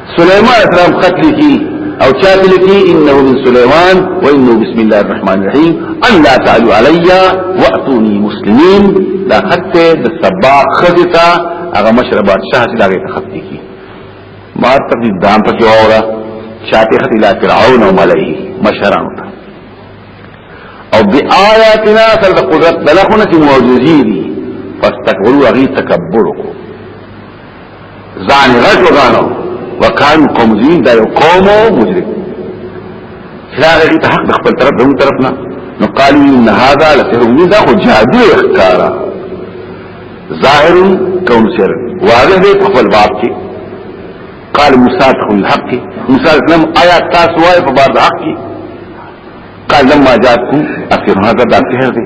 سليمان اسلام خط لکی او چاته لکی انه من سليمان وانه بسم الله الرحمن الرحيم ان لا تعلوا علي واتوني مسلمين دا خط د سبا خزتا هغه مشربات شاه چې داګه خط لکی ما تقدید دام پکې اورا چاته خط الى فرعون وملئه مشران ته او بآياتنا سر قدرت دلخونه معجزي دي فاستكبروا غي تکبر کو ځان غټ وګانو وکان قوم دین دا یو قوم مجرم هغه دې ته حق د خپل طرف زموږ طرف نه نو قالو ان هذا لسحر مبین دا خو جادو اخکارا ظاهر کون سر واضح دې خپل باب کې قال موسی ته الحق موسی اسلام آیا تاسو وای په بار د حق کې قال لما جاءتكم اخر هذا دا سحر دی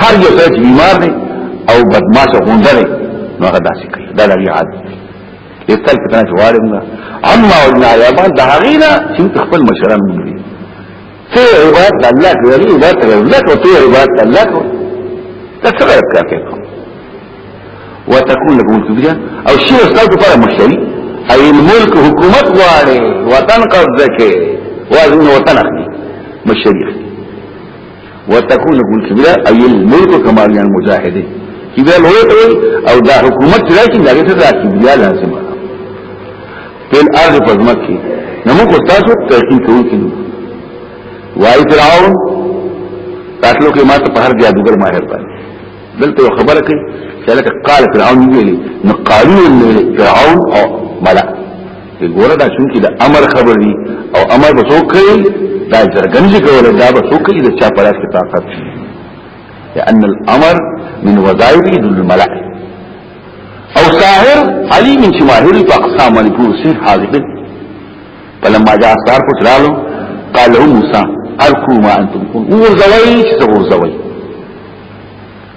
هر یو څه چې بیمار دی او بدمعاش غونډه دی نو هغه داسې کوي دا لري عاد یتل کتنه جوارم نه اما ولنا یا بان دا غینا چې خپل مشران دی ته عبادت الله کوي عبادت الله کوي ته عبادت الله کوي دا څه غیر کار کوي وتكون لكم الكبرياء او شی استاد پر مشتری او الملک حکومت غواړي وطن قبضه کې وازن وطن اخلي مشتری اخلي وتكون لكم الكبرى اي الملك كما لنا المجاهدين كبرى هو تقول او دا حکومت لكن دا غير دا كبرى لازم في الارض فزمت کی نمو کو تاسو تحقیق کوي کینو وای فرعون تاسو کې ما ته په هر جادوګر ماهر باندې دلته خبره کوي چې لکه قال فرعون ویلي نو قالو فرعون او ملأ دی ګوره دا چونکی دا امر خبر دی او امر به څوک کوي دا ځرګن چې کوله دا به څوک کوي د چا په لاس کې طاقت شي لأن الامر من وظائف ذل الملائ او ساحر علی من شماهر په اقسام باندې پور سي حاضر دی فلما جاء سار کو تلالو قال له موسی الکو ما انتم کن ورزوی چې ورزوی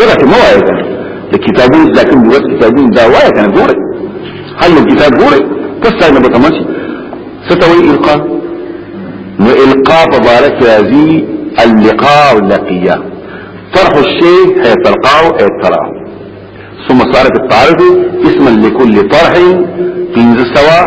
دغه ته مو وایي د کتابونو ځکه موږ کتابونو دا وایي کنه ګوره هل کتاب ګوره پس نه به تمشي ستوي القاء نو القاء مبارک راځي اللقاء واللقيا طرح الشيء حيث تلقاه اي تراه ثم صارت التعرف اسما لكل طرح في سواء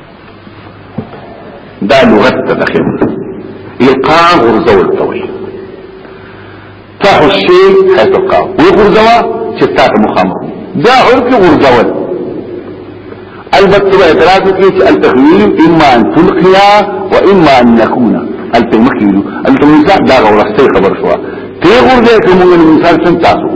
دا لغت ته داخل القا غرزول توي طرح الشيء حيث القا وغرزوا چې تاسو مخامخ دا عرف غرزول البته اعتراض کوي چې التخويل اما ان تلقيا واما ان نكون التمخيل التمزاح دا غورسته خبر شو ته غرزه کومه مثال څنګه تاسو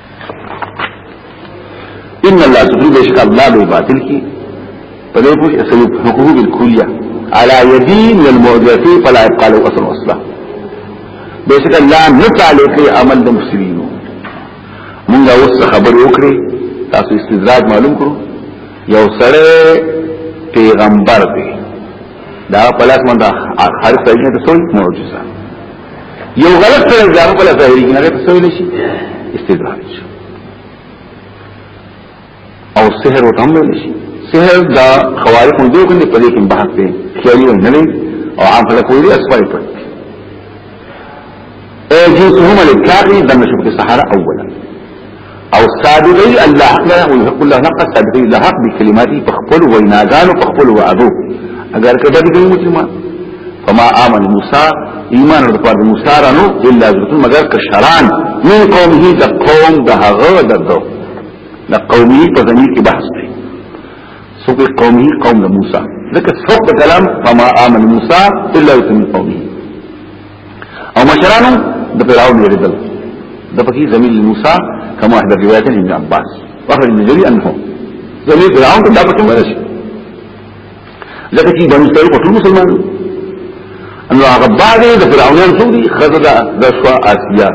ان الله سبحانه بشک الله به باطل کی په دې پوښ اسلو حقوق بالکلیه على يدين للمعجزه فلا يبقى له اصل اصلا بشک الله نتعلي کوي عمل د مسلمانو موږ اوس خبر وکړي تاسو استدراج معلوم کړو یو سره پیغمبر دی دا پلاس منده حرف تجنه ته سوی معجزه یو غلط سره ځان په لاره ظاهري کنه ته سوي نشي استدراج او سحر وتم نشي سحر دا خوارق هم دوه کنه په دې کې بحث دی خیالي نه نه او عام خلک وایي اسفای پر اجي سهم الکافي دمشق الصحراء اولا او صادقي الله حق لا ويحق الله حق صادقي الله حق بكلماتي بخبل ويناغان وبخبل وعدو اگر كده بجي مسلمان فما آمن موسى ایمان رد پار موسى رانو الا ذرتون مگر کشران من قومه دا قوم دا هغه دا دو دا قومه پا زمین کی بحث دی سوک قومه قوم دا موسى لکه سوک دا کلام فما آمن موسى الا ذرتون من قومه او مشرانو د فرعون یریدل د پکې زميل موسی کما احد روایت ابن عباس واخرج من جري انه زميل فرعون ته دابه کومه شي لکه چې بنو اسرائیل ټول مسلمان ان هغه بعد د فرعونان څو دي خزدا د شوا اسیا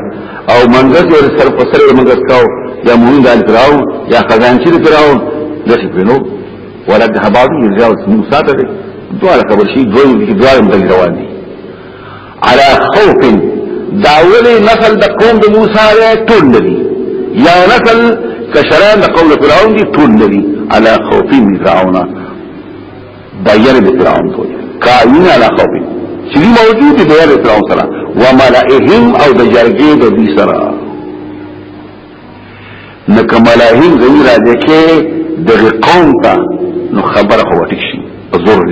او منځ یې سر په سر منځ کاو یا مونږ د فرعون یا خزان چې فرعون د شي پینو ولکه هبادو یې ځاو موسی ته دوه خبر شي دوی دوه هم روان دي على خوف داولی نسل د قوم د موسی له ټول لري یا نسل کشران د قوم فرعون دي ټول لري على خوف من فرعون بیر د فرعون ټول کاین على خوف چې موجود دی بیر د فرعون سره وملئهم او د جرګې د دې سره نک ملائهم زمیر راځي کې د قوم ته نو خبره هو ټیک شي ضرورت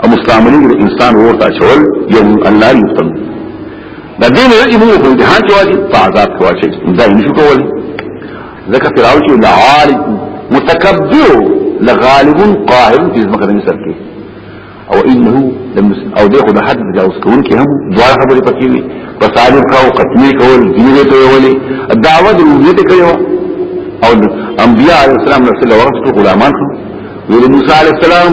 او مستعملی د انسان ورته چول یو الله یفتن دا دین یې موږ په امتحان کې واجب په عذاب کې واجب دا نشو کول ځکه فراوچ لعال متکبر لغالب قاهر دې ځمکه د مصر کې او انه لم او دې خدای حد تجاوز کوون کې هم دوه خبرې پکې وي فسالب کا او قتل کول دین دې ته ویلي دعوت دې ته کړو او انبیاء علیہ السلام رسول الله ورسول غلامان ویل موسی علیہ السلام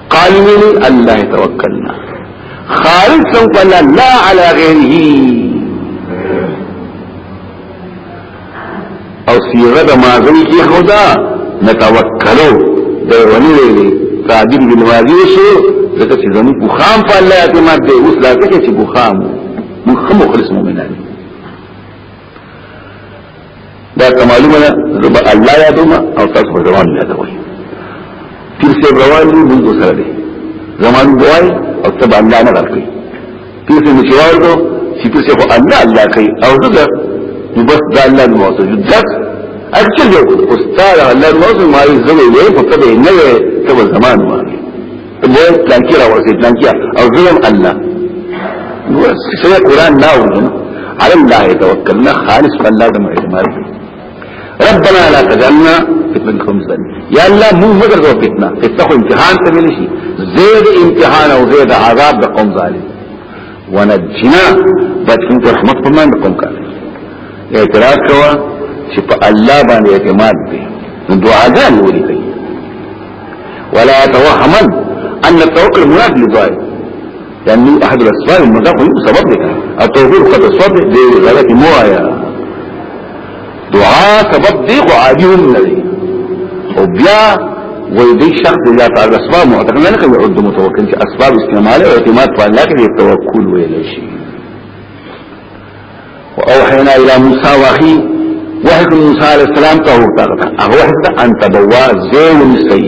قال ویلی الله توکلنا خالص سو قال لا على غیره او صيغه د ماضی کی خدا نتوکلو د ونی ویلی تعبیر بالماضی شو ځکه چې زموږ بخام په الله اعتماد دی اوس لا ځکه چې بخام مخ مخلص مؤمنان دا کمالونه زب الله یادوم او تاسو په ځوان یادوي پیر سے روان دي موږ سره دي زمان دوای او تبع الله نه راکړي پیر سے مشوار دو چې پیر سے خو الله الله کوي او زه نو بس دا الله نو موجود ده اکل یو استاد الله نو ما یې زوی وي په تبع نه تبع زمان وایي له پلانکی راوړسې پلانکی او ظلم الله سره قران نه ورته على الله توکلنا خالص الله دم اعتماد ربنا لا تجعلنا فتنه قوم ظالمين يا الله مو مگر کو فتنه فتنه امتحان ته ملي شي زید امتحان او زید عذاب د قوم ظالم ونجنا بچن کو رحمت په مان قوم کا اعتراض کوا چې په الله باندې اعتماد دي دعاګان ولي کوي ولا يتوهمن ان التوكل مراد للدعاء لانه احد الاسباب المدعو له سبب لك التوكل قد الصوت دي غلط مو آيا دعاء سبب دي خو عادي هم نه دي او بیا وای دی شخص الله تعالی اسباب معتقد نه کوي عد متوکل چې اسباب استعمال او اعتماد په الله کې توکل ویل شي واوحینا الى موسی واخی وحی موسی علیہ السلام ته ورته هغه وحی ته ان تبوا زیو نسی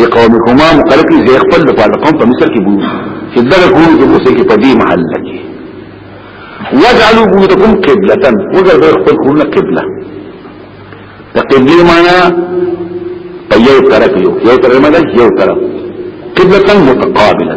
لقومکما مقلقی زی خپل د پاله قوم په مصر کې بو چې دغه کوم چې بو سې کې په دې محل کې وجعلوا بيوتكم قبلة وجعلوا خپل کورونه قبله د قبله معنا په یو طرف یو یو طرف مګر یو طرف قبلة متقابلة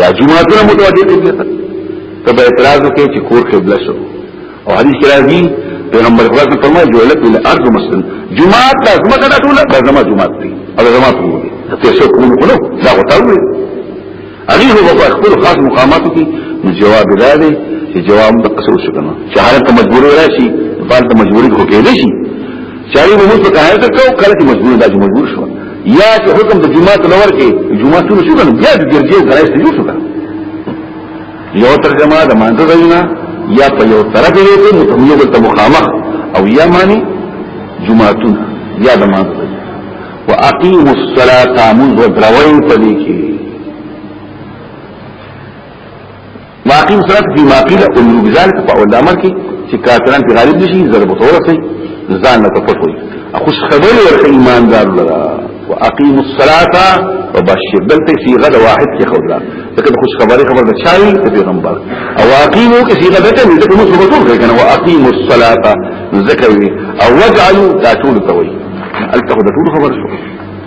یا جمعاتونه متوجه قبله ته ته به اعتراض وکړي چې کور قبله شو او حدیث کې راځي پیغمبر خدا ته فرمایي جو لک ال ارض مسلم جمعات ته زمکه دا ټول دا زما جمعات دی او زما ټول دی ته څه کوم کو نو دا وتاوي هغه هو په خپل خاص مقاماتو کې جواب دا دی چې جواب د قصو شو کنه چې حالت مجبور راشي فالت مجبوری هو کې دي شي چاري موږ په کاهل ته کو کله چې مجبور دا چې مجبور شو یا چې حکم د جمعه ته لور کې جمعه ټول شو کنه بیا د ګرځي غلای ستې شو کنه یو ترجمه د مانته ځایونه یا په یو طرف یې ته متمیو ته مخامخ او یا معنی جمعهتون یا د مانته ځای واقیم الصلاه منذ دروي په دې کې ماقیم سره په ماقیل او نوګزال په اول امر کې چې کاتران په غالب نشي ضرب تور سي ځان ته پټوي اخو خبر ورته ایماندار لرا واقيموا الصلاه وبشر دلته في غدا واحد کې خبره لکه خوش خبري خبر د چای ته پیغمبر او اقيموا کې صيغه ده چې موږ څه وکړو کنه واقيموا الصلاه ذکر او وجعلوا تاتول توي الته د ټول خبر شو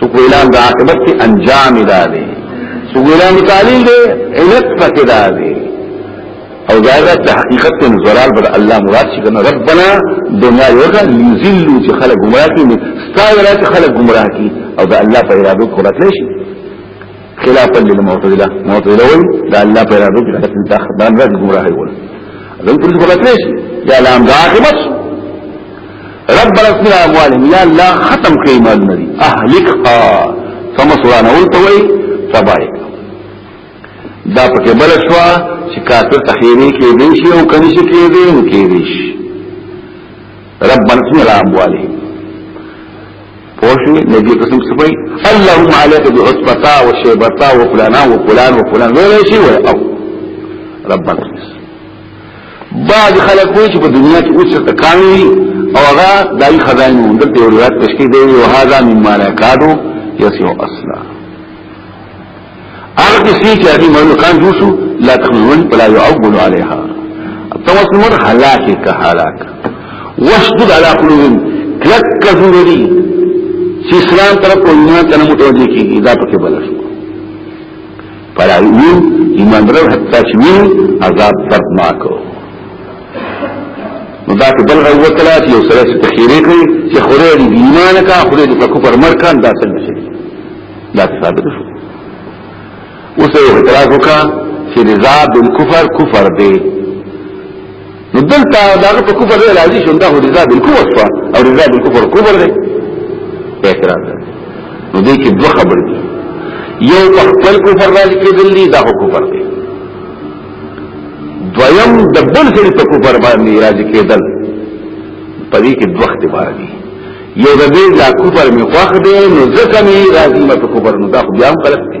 سکویلان دا عاقبت کی انجام دا دی سکویلان تعلیل دی علت پک دا دی او جایزه ته حقیقت ته زلال بر الله مراد شي کنه ربنا دنیا یو کا یذلو چې خلک گمراه کیني ستاره چې خلک گمراه کی او دا الله په اراده کو راتلی شي خلافا للمعتزله معتزله وي دا الله په اراده کې حقیقت ته خدان راځي گمراه وي ځکه ټول کو راتلی شي یا لام دا عاقبت رب رسول اموالهم یا الله ختم کړي مال ندي اهلکها فمسران ولتوي تبارك دا پکې بل شو چې کافر تخیری کې دي شي او کني شي کې دي او کې دي شي رب رسول اموالهم پوشی نبی قسم سپئی اللهم علیک بعصبتا و شیبتا و فلانا و فلان و فلان ویلی شی وی او رب رسول بعض خلک وایي چې په دنیا کې اوس څه کامي او هغه دای خزاین موندل دی روایت تشکیل دی او هاذا مما لا کادو یسو اصلا هغه کسی چې هغه مولو خان جوسو لا تخمون ولا يعول عليها التوسمون هلاك كهلاك واشدد على قلوبهم کلک ضروري چې اسلام طرف او ایمان ته متوجه کیږي دا پکې بلل شو پراوی ایمان درو حتی چې وی عذاب دردناکو نو دا چې بل غو وکړه چې یو سره څه تخیری کوي چې خوره دی ایمان کا خوره دی په کوپر مر کان دا څه نشي دا ثابت شو اوس یو اعتراض وکړه چې رضا بالکفر کفر دی نو دلته دا په کفر دی راځي چې دا رضا بالکفر شو او رضا بالکفر کفر دی اعتراض دی نو دې کې دوه خبرې دي یو په خپل کفر راځي کې دلی دا کفر دی دویم د بل سړي په کفر باندې راځي کې دل په دې کې دوه اختبار دي یو د دې لا کفر می خوښ دی نو ځکه می راځي مې په کفر نو دا خو بیا هم غلط دی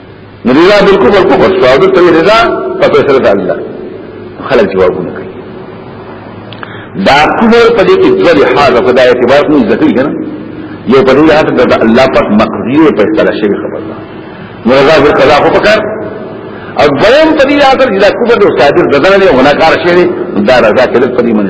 نو رضا بالکفر کفر شو او دلته رضا په فیصله د الله خلک جوابونه کوي دا کفر په دې کې دوه لحاظ په دا اعتبار نه ذکر کړه یو په دې لحاظ د الله پاک مقضي او فیصله شوی خبر ده نو رضا بالقضاء خو پکار او دویم په دې لحاظ چې دا کفر د صادر ددن له هنکار شوی دا رضا کله په دې منځ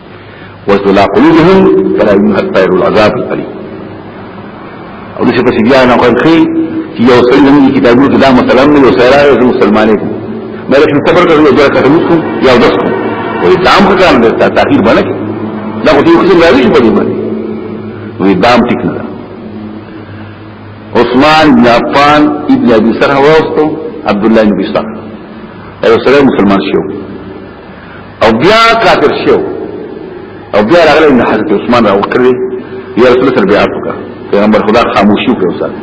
وزلا قلوبهم فلا يؤمنون حتى يروا العذاب القليل او دې په سیګیا نه کوي چې یو سړي د کتابونو کې دا مسلمان نه یو سړی راځي مسلمانې دي مې رښتیا صبر کړو دا کار موږ کوو یو داس کوو وې دام په کار نه تا تاخير باندې دا خو دې خو نه راځي په دې باندې وې دام ټیک نه عثمان بن عفان ابن ابي سرح واستو عبد الله بن بيسر ايو سره مسلمان شيو او بیا کافر شو او بیا راغلی ان حضرت عثمان راو کړی یا رسول الله بیا وکړه پیغمبر خدا خاموشي وکړه وسات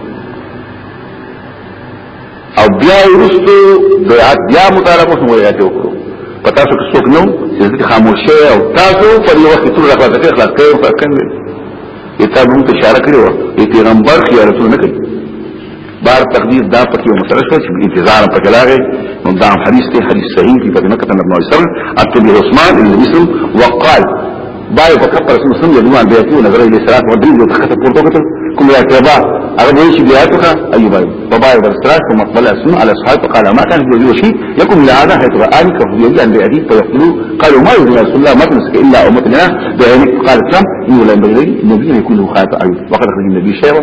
او بیا ورستو بیعت بیا مطالبه شو بیعت وکړو په تاسو کې څوک نو چې خاموشه او تاسو په یو وخت ټول راځه کې خلاص کړو فرق نه دی ته موږ اشاره کړو پیغمبر خیانت نه کوي بار تقدیر دا پکې یو مسله شوه چې انتظار پکې لاغې نو دا حدیث ته حدیث صحیح دی په دې مکه ابن عثمان اتبع عثمان ابن مسلم وقال باي په خبر اسمه سم یو مان بیاتو نظر یې سرات ودی یو تخته پورته کتل کوم یا تبا هغه دې چې بیاتو کا ایو باي په باي ور سرات کوم مقبل اسمه على اصحاب قال ما كان يجوز شيء يكون لا هذا حيث رآني كفر يجي عند أبي فيقولوا قالوا ما يريد رسول الله ما تمسك إلا أمتنا بعينك قال كم يقول النبي يكون خاطئ وقد أخرج النبي شيئا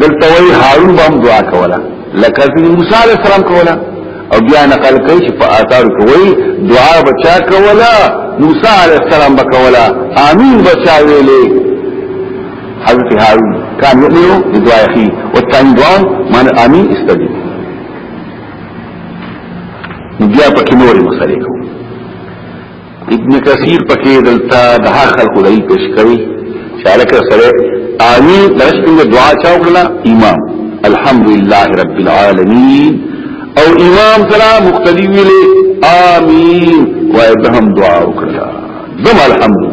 دلته وی هارون به هم دعا کوله لکه چې موسی عليه السلام کوله او بیا نقل کوي چې په آثار کې وی دعا بچا کوله موسی عليه السلام بکوله امين بچا ویلې حضرت هارون كان يؤمن بدعاء اخيه والثاني دعاء من امين استجيب بیا پکې نورې مسلې کوو ابن کثیر پکې دلته د هغه خلکو دلیل پیش کوي چې الکه سره آنی درشتنګ دعا چا وکړه امام الحمدلله رب العالمین او امام سره مقتدی ویلې آمین وایدهم دعا وکړه زم الحمدلله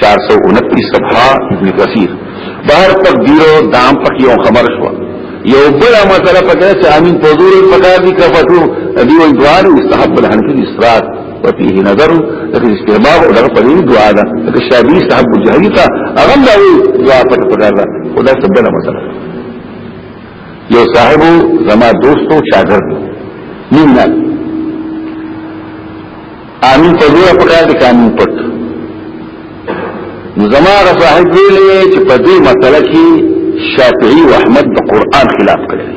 429 صفحه ابن کثیر بهر تقدیر او دام پکې یو خبر شو یو بل مسله پکې چې امین حضور پکار دي کفتو دی وی دعا او مستحب الحنف الاستراحت وفيه نظر لكن استحباب او دغه پدې دعا ده چې شابي صاحب الجهري ته هغه دا وی دعا پکې پکار ده خدا سبحانه مسله یو صاحب زما دوستو شاګرد مين نه امین په دې په کار دي قانون پټ نو زماره صاحب ویلې چې په دې مسله کې شافعي او احمد د قران خلاف کړی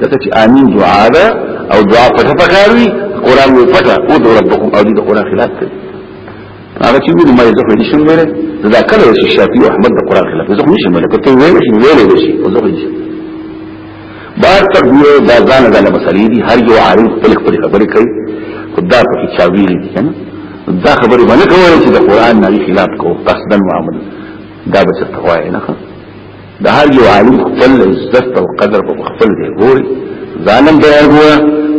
دته چې امین دعا ده او دعا پټه پکاروي قران وي پټه او د ربکم او دې د قران خلاف کړی هغه چې ویل ما یې ځکه نشم ویلې دا کله چې شافعي او احمد د قران خلاف ځکه نشم ویلې کته ویلې شي ویلې شي او ځکه نشم بار تر دې دا ځان د مسلې دي هر یو عالم خپل خپل خبرې کوي خدا په کې چاوي دي کنه دا خبرې باندې کوي چې د قران نه خلاف کو قصدن معامل دا به څه توای نه د هر یو عالم خپل عزت او قدر په خپل دی ګوري ظالم به ورغوا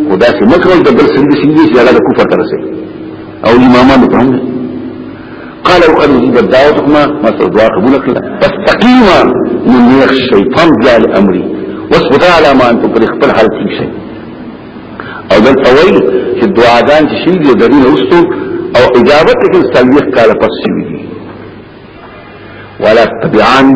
خدا سي مکرو د بل سندې سندې چې هغه کفر تر سي او امامانو ته هم قال وقد اجيب دعوتكما ما ترضوا قبول کړل فاستقيما من يخ شيطان جال امري واصبر على ما انتم قد خپل حال کې شي او بل اويل چې دعاګان چې شي د دې وروسته او اجابت کې سلويخ کاله پس شي ولا تبعان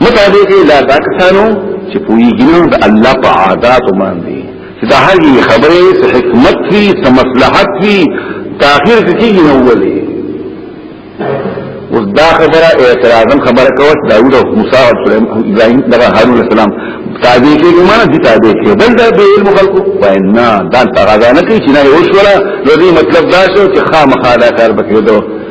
مطابق لا تاکسانو چې پوری ګنو د الله په عادات باندې چې دا هغه خبره چې حکمت وي چې مصلحت وي تاخير کې نه ولي اوس دا خبره اعتراضم خبره کوي داوود او موسی او ابراهيم دغه هارون السلام تابع کې ګمانه دي تابع کې بل دا به علم خلقو وینا دا تغاضا نه کوي چې نه وشولا نو دې مطلب دا شو چې خامخاله کار بکې دوه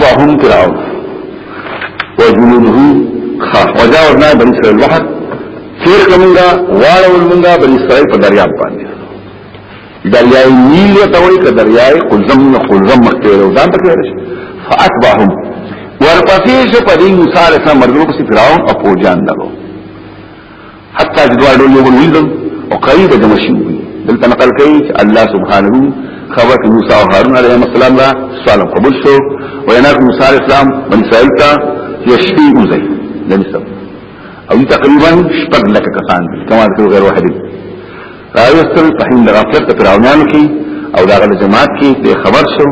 فهم فرعون وجنوده خاف وجاوزنا بني اسرائيل البحر تیر کمونگا وارول مونگا بني اسرائيل په دریاب باندې دریای نیل ته وای ک دریای قلزم قلزم مخته ورو ځان پکې راشي فاتبعهم ورپسې چې په دې موسی عليه السلام مرګ ورپسې فراون او پوجان دغه حتی چې دوه ډول یو ویل او قریب د مشي دلته نقل کوي چې الله سبحانه خبر موسی او هارون علیه السلام را سوال قبول شو او یې ناک موسی علیه السلام بن اسرائیل ته یشفی وزي د مصر او تقریبا شپږ لک کسان کما ذکر غیر واحد راوستل په هند غفلت پراونانو کې او دا غل جماعت کې به خبر شو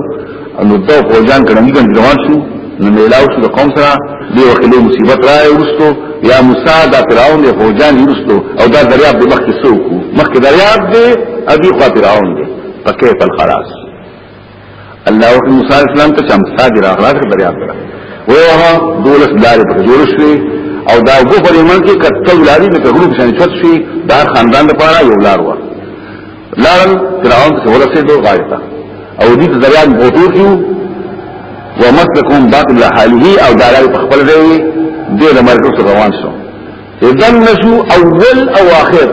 انو دو فوجان کړنګي ګنډ روان شو نو میلاو شو د قوم سره دی وکړي مصیبت راي ورستو یا موسی دا فراون دی فوجان ورستو او دا دریاب د مخکې سوکو مخکې دریاب دی ابي خو فراون دی پکې په خلاص الله وحي موسى عليه السلام ته چم صادر اغلاق دریا کړه وها دولس لارې په جوړ شوې او دا وګ په ایمان کې کته لارې نه کړو چې چت شي دا خاندان لپاره یو لار و لارن فرعون څخه ورسې دوه غایتا او دې دریا غوټو کیو ومسلكهم باطل حاله او دارای په خپل ځای دې د مرکز روان شو اذن نشو اول او اخر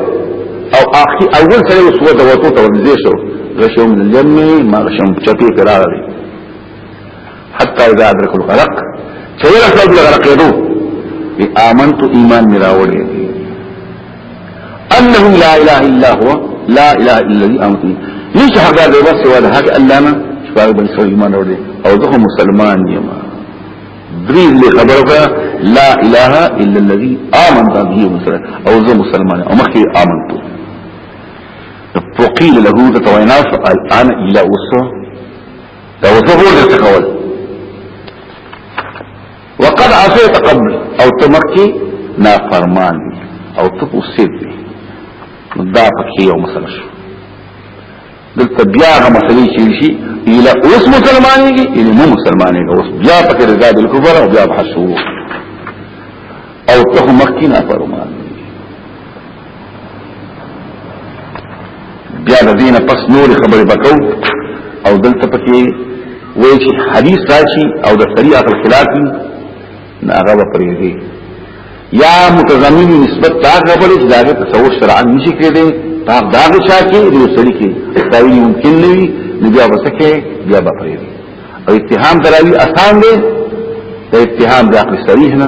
او اخی اول سره اوس وته وته ته ورځې شو غشوم لمه ما غشوم چپی کراغلی حتی اذا ادرک الغرق چویر اصلاح الغرق یدو بی آمنتو ایمان مراوڑی انه لا اله الا هو لا اله الا الذي امنت ليش هذا بس ولا حاجه الا انا شفاعه بن سليمان اولي او ذو مسلمان يما درې دې خبرو کا لا اله الا الذي آمنت به مسلم او زه مسلمان او مخکې آمنت فقيل له ذا تويناس الان الى وسو دا وسو هو دې تقول وقد عصيت قبل او تمکي نا فرمان او تپوسید دا پکې یو مسله شو دلته بیا هغه مسلې چې شي اله اوس مسلمانېږي اله مو مسلمانېږي اوس بیا په رضا د کفر او بیا حسو او ته مخکې نه فرمان بیا د دینه پس نور خبرې وکاو او دلته پکې وایي چې حدیث راشي او د شریعت خلاف ناغه به پریږدي یا متضمن نسبت تا غبل چې داغه تصور شرعا نشي کېدی په داغه چا کې یو سړي کې تاویل ممکن نه وي نو بیا وسکه بیا به پریږدي او اتهام دراوی آسان دی د اتهام د عقل صریح نه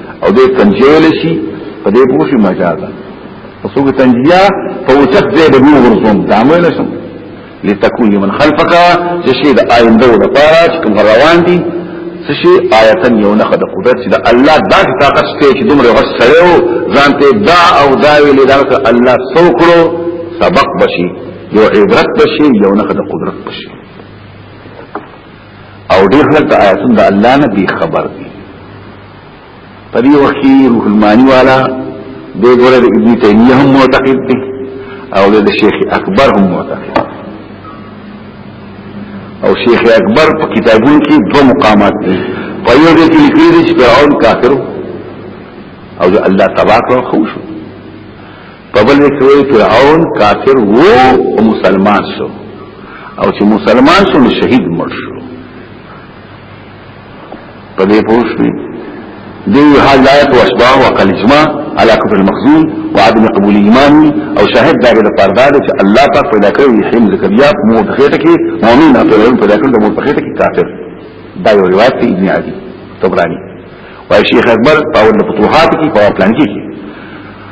او دې تنجیل شي په دې پوښي مجازا وسوګ تنجیا په وچت دې به نور ورسوم دامه نشم لتكون من خلفك شي د آینده او د پاره چې کوم روان دي شي آیتن یو نه د قدرت چې د الله د طاقت ته چې دومره غسړو ځان ته دا او دا ویل دا الله څوکړو سبق بشي یو عبرت بشي یو نه د قدرت بشي او ډیر خلک د آیاتونو د الله نه بي خبر دي په دې وخت کې روح المانی والا د ګوره د ابن تیمیه هم معتقد دي او د شیخ اکبر هم معتقد او شیخ اکبر په کتابونو کې دوه مقامات دي په یو ځای کې لیکلي دي چې فرعون کافر او الله تبارک وتعالى خوشو په بل کې وایي فرعون کافر وو او مسلمان شو او چې مسلمان شو نو شهید مړ شو په دې پوښتنه دي هاي آیات او اشباح او عقل اجماع على كفر المخزون وعدم قبول ايمان او شاهد داګه د پرداد چې الله پاک پیدا کړی حمد زکریا مو په خېټه کې مؤمن او پیرون پیدا کړی د مو په خېټه کې کافر دا یو روایت دی ابن عدي طبراني وايي شیخ اکبر په اول فتوحات کې په پلان کې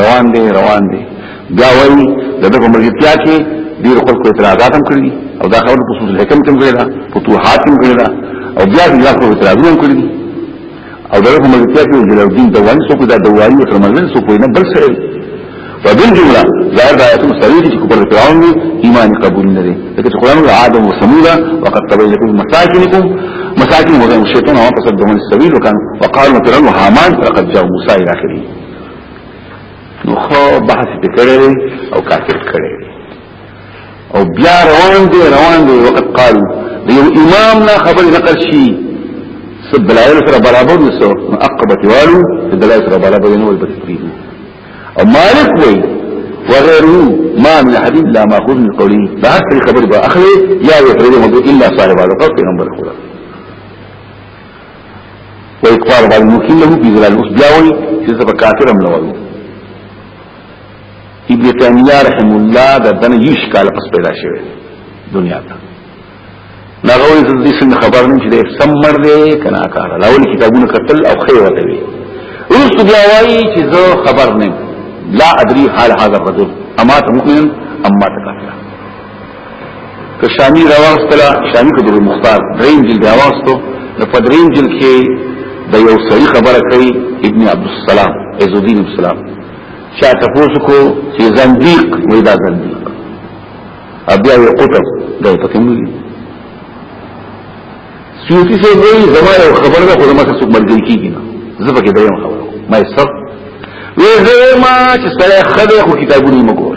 روان دي روان دي دا وایي دغه په ملګرتیا کې ډیر خلکو اعتراضات هم کړی او دا خبره په صوص حکم کې کړی دا فتوحات هم کړی دا او بیا بیا خو اعتراضونه هم کړی او دغه په ملګرتیا کې جلال الدین دوانی څوک دا دوانی او ترمنځ څوک نه بل څه په دې جمله ظاهر آیات مستوی چې کوپر فرعون دی ایمان قبول نه لري لکه چې قران عاد او ثمود وقد تبين لكم مساكنكم مساكن وغير الشيطان وقصد دون السبيل وكان وقال مثلا هامان فقد جاء موسى الى اخره نو خو بحث پکړې او کافر کړې او بیا روان دي روان دي وقت قالو یو امام نه خبر نقل شي سب دلائل سره برابر نسو نو اقبت والو دلائل سره برابر نه ول بسکیږي او مالک وی وغيره ما من حديث لا ماخذ من قوله دا هر خبر به اخلي يا يفرده الا صاحب هذا قول پیغمبر خدا ويقال بعد ممكن له في ظلال اوس بیا وي چې زه په کافر هم لوي ابن تیمیه رحم الله د دنه یش کال پس پیدا شوی دنیا ته ناغوی د دې څنګه خبر نه چې د سمر دی کنا کار لاول کتابونه قتل او خیر وته وي اوس بیا وایي چې زه خبر نه لا ادري حال هذا الرجل اما ته مؤمن اما ته کافر که شامی راوستلا شامی کو در مختار درین جل راوستو نو په درین جل کې د یو سړي خبره کوي ابن عبد السلام عز الدين عبد السلام چا تاسو کو چې زنديق وې دا زنديق ابیا یو قطب دا پکې مولي سیوتی سے وی زما یو خبر ده خو زما څه مرګ کیږي نه زه پکې دا یو خبر ما یې سر وی زما چې سره خدای خو کتابونه مګو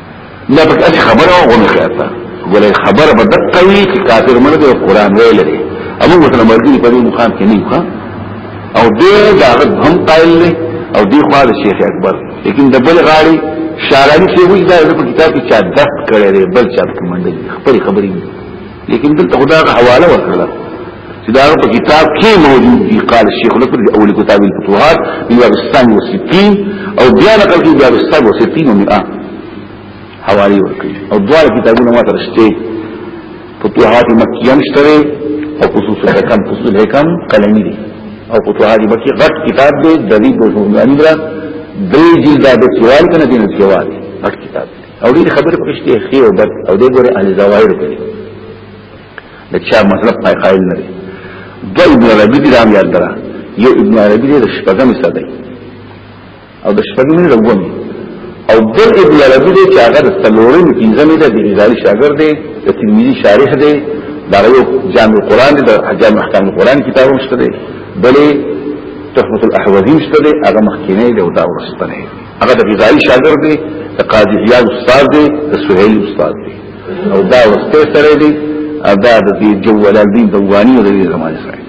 دا په اصل خبره او غوښه ده ولې خبره به دقه وي چې کافر مړ دی قرآن ویل دی امو مثلا مرګي په دې مقام کې نه ښه او دې دا هم قائل دی او دې خو د شیخ اکبر لیکن د بل غاړي شارانی چې وایي دا په کتاب کې چا دفت کړی دی بل چا کومندل خبرې خبرې لیکن دلته خدا غ حواله ورکړه چې دا په کتاب کې موجود دي قال الشيخ لكم في اول كتاب الفتوحات من باب الثاني والستين او بیا نقل کې باب الثاني والستين ومئة حوالی ورکړي او دواړه کتابونه ما ترشته فتوحات مکیه مشتره او خصوص الحکم خصوص الحکم قلمی دي او فتوحات مکیه غټ کتاب دی د دې په ژوندانی درا درې جلد د سوال کنه دي نه سوال غټ کتاب او دې خبره پکې شته خیر او بد او دې ګوره ان زوایر کوي د چا مطلب پای قائل نه دی دو ابن عربی دی رام یاد درا یو ابن عربی دی د شپږم صدی او د شپږم د ووم او بل ابن عربی دی چې هغه د څلورم پنځم دی د غزالی شاګرد دی د تلمیذی شارح دی دا یو جامع القرآن دی د جامع احکام القرآن کتاب مشته دی بلې تحفة الاحوذی مشته دی هغه مخکینه دی او دا ورسته دی هغه د غزالی شاګرد دی د قاضی عیاض استاد دی د سهیل استاد دی او دا وسته سره دی ادا د دې جو ولل دین دوانی او د دې زمانه سره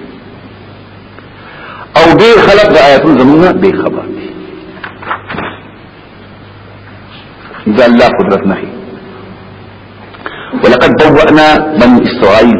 او دې خلق د آیاتو زمونه به خبر دي دا الله قدرت نه ولقد بوأنا بني اسرائيل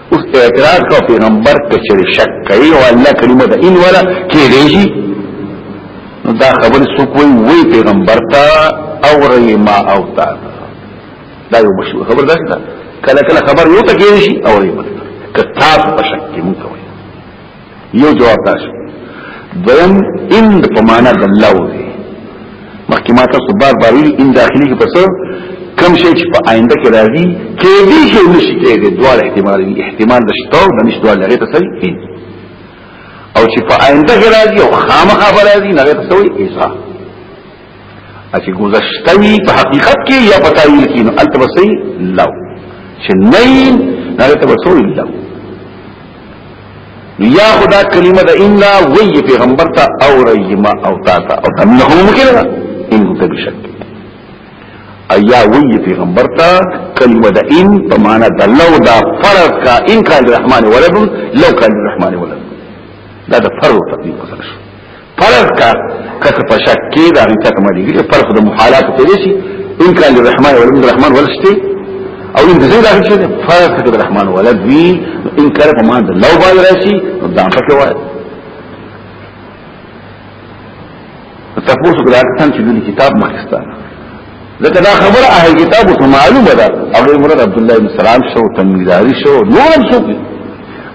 اوس اعتراض کو پیغمبر ته چې شک کوي او الله کلمه ده ان ولا کې دیږي نو دا خبر سو کوئی وی پیغمبر ته او رلی ما او تا دا یو مشهور خبر ده کله کله خبر یو ته کېږي او رلی ما کتاب په شک کې مونږ یو جواب تاسو دویم ان په معنا د الله و دی مخکې ما تاسو بار بار ویل ان داخلي کې پس کم شي چې په آینده کې راځي کې دې شي نشي کې دې دوه احتمال دي احتمال د شته او د نشته لري ته سړي ان او چې په آینده کې راځي او خامخا راځي نه ته سوي ایسا اچھا گزشتہ ہی پا حقیقت کی یا پا تاویل کی نو التبسی لو چه نین نالتبسو لو یا خدا کلمه دا انا وی پیغمبر تا او ریما او تا تا او تمنه ممکن دا انو تا بشک ایا وی پیغمبر تا کلمه دا ان پا مانا دا لو دا فرض کا ان کان رحمان ولدن لو کان رحمان ولدن دا دا فرض تقدیم قسم شو فرض کا کته په شک کې دا ریته کومه دي چې فرض د محالات ته دي شي ان کان للرحمن ولد الرحمن ولشتي او ان زين دا چې فرض کته الرحمن ولد وی ان کله په مان لو بال راشي دا په کې وایي تاسو ګرځان چې د کتاب مخکسته ځکه دا خبره اهل کتاب ته معلومه ده او مراد عبد الله بن سلام شو تنګداري شو نور شو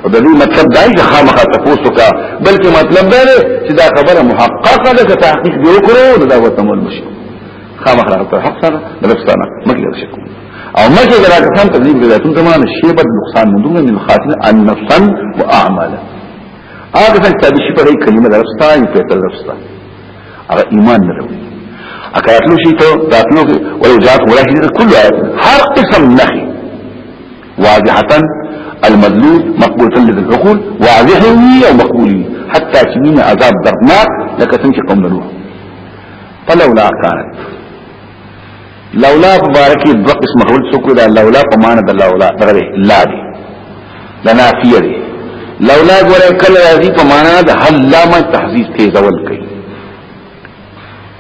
او د دې مطلب دا چې خامخا تاسو کا بلکې مطلب دا دی چې دا خبره محققه ده چې تحقیق دی وکړو دا وته مول مشي خامخا ته حق سره درستانه مګر شي او مګر دا کسان ته دې بدایتون ته معنی شی بد نقصان مندوم من خاطر ان نفسا واعمالا هغه څنګه چې په کلمه درستا یې په درستا هغه ایمان نه راوړي اکه راتلو شي ته راتلو کې ولو جات ولا شي کل آیت هر قسم نخي واضحه المدلول مقبول تلد العقول واضح وي او مقبول حتى تمين عذاب درناك لك تنشي قوم نوح فلولا كانت لولا مبارکی دو قسم خبر سکو دا لولا په معنا د لولا دغه لا دی لنافیه دی لولا ګوره کله راځي په معنا د هل لا ما تحذير کې ځول کوي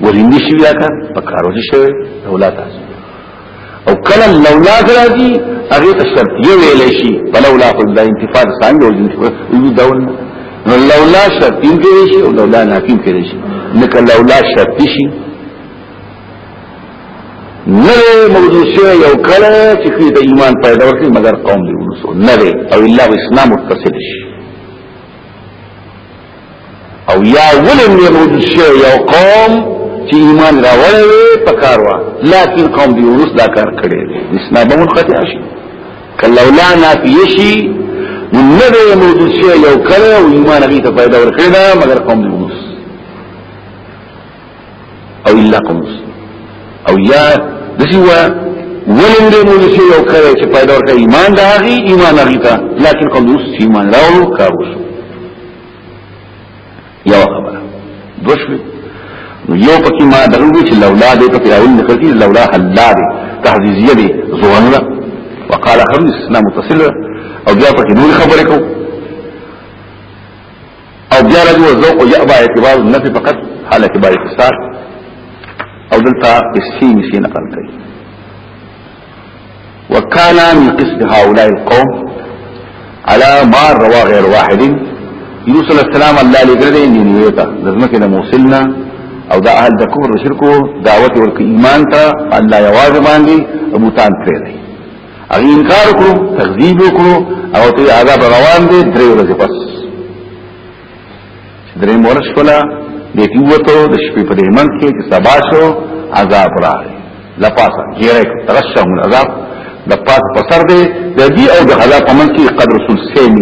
ورینې شي یا کا په کارو دي شوی لولا تاسو او کله لولا راځي هغه ته شرط یې ویل شي فلولا قل لا انتفاض څنګه وجود دون نو لولا شرط یې شي او لولا نافیم کې شي نو لولا شرط شي نوې موضوع شوی یو کله چې کې د ایمان پیدا ورکړي مګر قوم دی ونسو نوې او الله اسلام متصل شي او یا ولن یې موضوع شوی یو قوم چې ایمان راوړی په کار وا لکن قوم دی ونس دا کار کړی دی اسلام به منقطع شي کله ولا نافیه شي نوې موضوع شوی یو کله او ایمان هغه ته پیدا ورکړي مګر قوم دی او الا قمص او یا دسی وا ولن دې موږ چې یو کړی چې پیدا ورکړي ایمان دا غي ایمان غي تا لکن قمص چې ایمان راوړو کارو شو یو خبره دوشوي یو پکې ما درو چې لولا دې پکې راول نکړ چې لولا حلا دې تحذيزيه دې زوانه وقال خمس اسلام متصل او بیا پکې نور خبرې کوو او بیا راځي او ذوق یا با اعتبار النفي فقط حالت با اختصار او دلته السين شي نقل کوي وكان من قسم هؤلاء القوم على ما روى غير واحد يونس عليه السلام الله لګره دي نیوتا ځمکه د موصلنا او دا اهل د کفر شرکو دعوت ورک ایمان ته الله یواز باندې ابو تان کړی هغه انکار وکړو تکذیب وکړو او ته عذاب روان دي درې ورځې پس درې مورش ولا د کیوتو د شپې په دې منځ کې چې سبا شو عذاب راغی لپاسه جیره ترشم العذاب لپاس په سر دې د دې او د عذاب په منځ کې قدر رسول سیم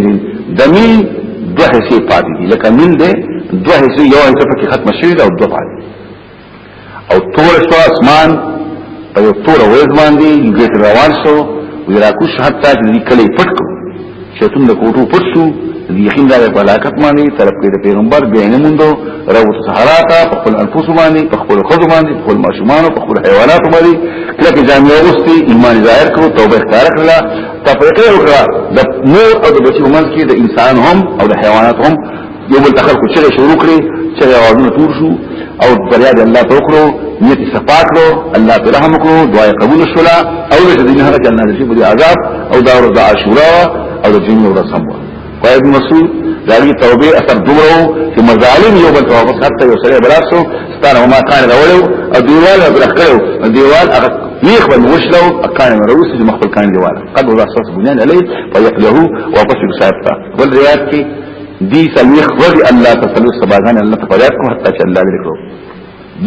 د مل دوه حصے پاتې دي لکه مل دې دوه حصے یو حصہ پکې ختم شوی دا او دوه پاتې او تور شو اسمان په یو تور ورځ باندې یوګټ روان شو وی راکوش حتی چې دې کلی پټ کو شیطان د کوټو پټ شو دې خین دغه بلاکت باندې طرف کې د پیغمبر به نه موندو رو صحرا ته په خپل انفس باندې په خپل خود باندې په خپل ماشومان په خپل حیوانات باندې کله چې جامع اوستي ایمان ظاهر کړو توبه ښکار کړه تفریقه وکړه د نور او د بچو منځ کې د انسان هم او د حیوانات هم یو بل تخلق چې شروع کړي چې اوازونه تور شو او بریا د الله توکړو نیت صفات نو الله تعالی رحم کړو دعا قبول شولا او د دې هغه جنت نصیب بری عذاب او دار د عاشورا او د جن ورځ هم وای ابن مسعود داغي توبه اثر دومره چې مظالم یو بل توبه حتى یو سره براسو ستاره ما کان راولو او دیوال برخکړو دیوال هغه یخ بل وشلو کان مروس چې مخبل کان دیوال قد وضع اساس بنيان عليه فيقله واپس يسابته والرياض کې دی سلویخ وزی اللہ تا سلویخ سبازانی اللہ تا فریاد کو حتی چا اللہ لکو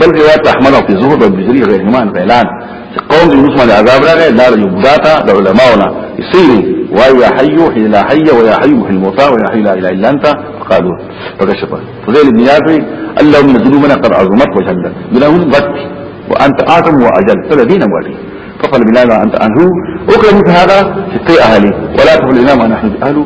بل روایت احمد او زهد او بزری غیر ایمان اعلان چې قوم یونس باندې عذاب راغی لار یو ګاتا د علماونا یسیری وای یا حی حی لا حی و یا حی فی الموتى و یا حی لا اله الا انت قالوا فكشف فضيل بن ياسر اللهم ذنوبنا قد عظمت وجلت بلاهم غد وانت اعظم واجل فلدين موالي فقال بلال انت انه اكرم هذا في اهلي ولا تقل الامام نحن اهله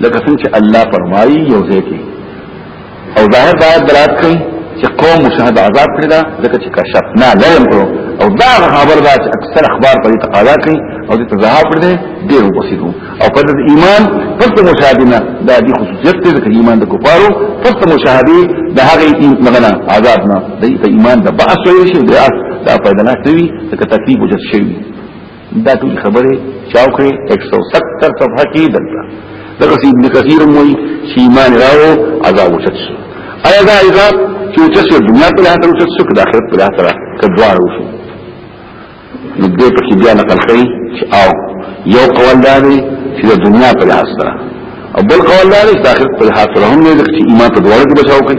لکه څنګه چې الله فرمایي یو ځای کې او ظاهر دا درات کوي چې قوم مشاهد عذاب کړی دا ځکه چې کشف نه لرم کړو او دا خبر دا چې اکثر اخبار په تقاضا کوي او د تزاهر پر دې ډیر وبسیدو او په دې ایمان پس مشاهده نه دا دي خصوصیت دې چې ایمان د کفارو پس مشاهده د هغه مغنا عذاب نه د ایمان د بعث ویل شي د دا پیدا نه کوي ځکه تکلیف وجد شي دا ټول خبره چاوکه 170 صفحه کې دلته دغه سی ابن کثیر موي چې ایمان راو عذاب وشت شو ایا دا عذاب چې وشت شو دنیا په لحاظ وشت شو که د آخرت په لحاظ سره کډوار وشو نو دې په کې بیا نقل کړي چې او یو قول دا دی چې د دنیا په لحاظ سره او بل قول دا دی چې د آخرت په لحاظ سره هم نه چې ایمان په دوړو کې بچاو کوي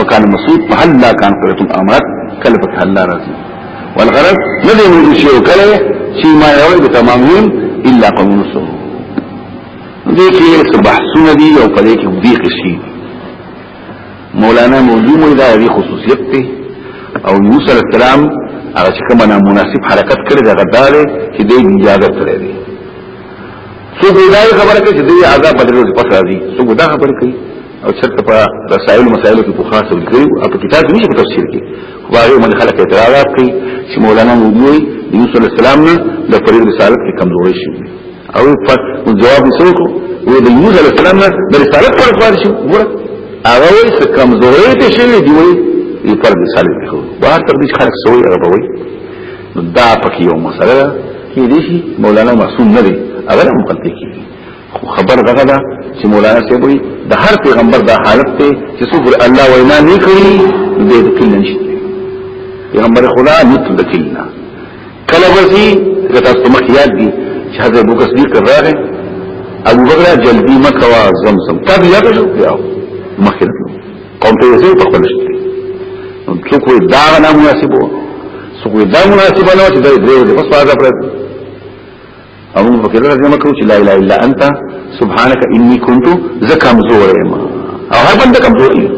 وکان مسعود په هل لا کان قرت امرت کله په هل لا راځي والغرض ندی موجود شي او کله چې ما یو د تمامین الا قوم نصر دې کې صبح سونه دي او په دې کې دې قصې مولانا موجود مو دا دې خصوصیت ته او موسی علیہ السلام هغه چې کومه نامناسب حرکت کړې ده غدار چې دې اجازه کړې ده سو ګډای خبره کوي چې دې عذاب بدلو پس راځي سو ګډا خبره کوي او چرته په رسائل مسائل کې په خاصه وکړي او په کتاب کې په تفسیر کې خو هغه من خلک اعتراضات کوي چې مولانا مودي د یوسف علی السلام نه د فرید رسالت کې کمزوري شي او په جواب وسوکو وی د یوسف علی السلام نه د رسالت پر خبر شي ګوره هغه یې څه کمزوري ته شي دی وی یې پر رسالت کې خو بهر تر دې خلک سوی هغه وی دا پکې یو مسله کې دي مولانا معصوم نه دی هغه هم غلطي کوي خو خبر دغه ده چې مولانا صاحب وي د هر پیغمبر دا حالت ته چې څوک الله وینا نه کوي د دې کله نشته پیغمبر خدا نت د کله کله ورسي که تاسو مخ یاد دي چې حضرت ابو بکر صدیق راغی ابو بکر جلدی مکه وا زمزم تب یاد شو بیا مخ یې قوم ته یې په خپل شته څوک وي دا نه مناسبه څوک وي دا مناسبه نه چې د دې په سپارښت او موږ فکر راځي مکو چې لا اله الا انت سبحانك اني كنت ز کمزور یم او هر بنده کمزور یم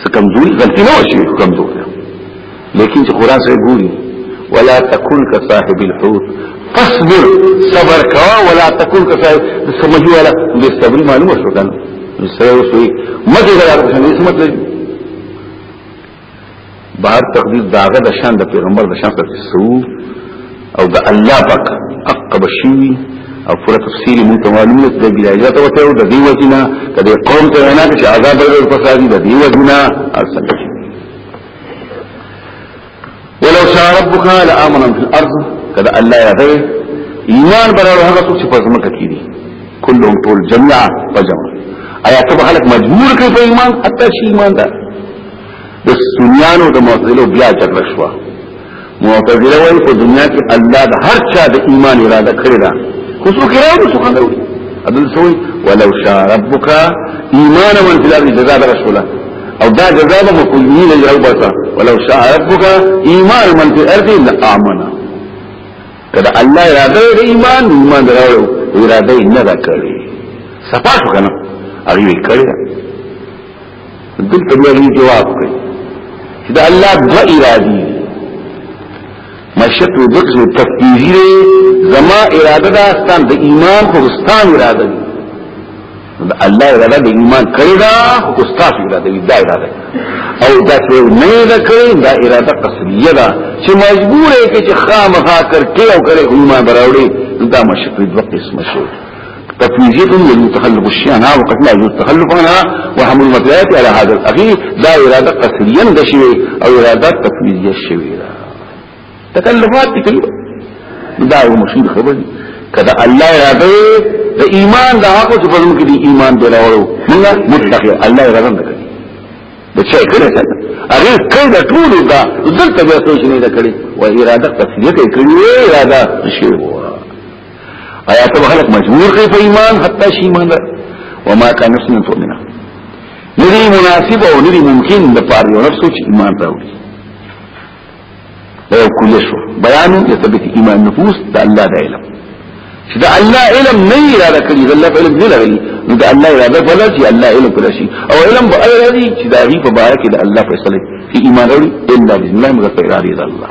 څه کمزوري غلطي نه وشي کمزور لیکن چې قران سره ګوري ولا تكن كصاحب الحوت فاصبر صبر کوا ولا تكن كصاحب سمجو ولا بالصبر معلومه شو کنه سره وسوي مګر دا څه مطلب بهر تقدیر داغه د شان د پیغمبر د شان په سو او د الله پاک عقب شوی او پورا تفصیل مون ته معلومه ده بیا یا ته وته د دې وجینا کله قوم ته نه چې عذاب ورکړي په ساري د دې وجینا ارسل ولو شاء ربك لامن في الارض کله الله یا ده ایمان برابر هغه څه چې په ځمکه کې دي كلهم طول جميعا وجمع ایا ته خلک مجبور کړي په ایمان اته شي ایمان ده د سنیانو د معتزله بیا جګړه شو معتزله وایي په دنیا کې الله د هر چا د ایمان اراده کړې ده خو څوک یې راوړي څوک نه وړي عدل سوی ولو شاء ربک ایمان من فی الارض جزاء رسولا او دا جزاء به مقلین یو باسا ولو شاء ربک ایمان من فی الارض لآمنا کله الله اراده د ایمان ایمان راوړو اراده یې نه کړې صفا شو کنه هغه یې کړې دلته بیا غي جواب کوي چې دا الله دو ارادي مشت و بکس و تفکیری دی زما اراده دا ستان دا ایمان خو ستان اراده دی دا اللہ اراده دا ایمان کری دا خو ستاس اراده دی دا اراده او دا چوئے نئی دا کری دا اراده قصدیه دا چه مجبور ہے که چه خام خاکر کئی او کری ایمان براوڑی دا مشت و بکس مشت تفويزية يجوز تخلف الشيء عنها وقد لا يجوز التخلف عنها وحمل المتلات على هذا الأخير لا إرادة قصريا ده شوي أو إرادة تفويزية شوي تكلفات تكلف دا هو مشهور خبر دي کدا الله اراده د ایمان دا هغه چې په موږ کې ایمان دی راوړو موږ متقي الله اراده نه کوي د چا کړه هغه کړه د ټول دا دلته به څه نه کړی و اراده قصدیه کوي اراده شی وو ایا ته خلق مجبور کړې په ایمان حتی شي ایمان در وما كان نفس ان تؤمن ندی مناسب او ندی ممکن د پاره یو نفس چې ایمان راوړي دا یو کول شو بیان یثبت ایمان نفوس د الله د علم چې د الله علم نه اراده کړی د الله علم نه لري نو د الله اراده ولا چې الله علم کړی شي او علم به الله دی چې دا غي په باره کې د الله فیصله کې ایمان راوړي الا بالله مگر په اراده الله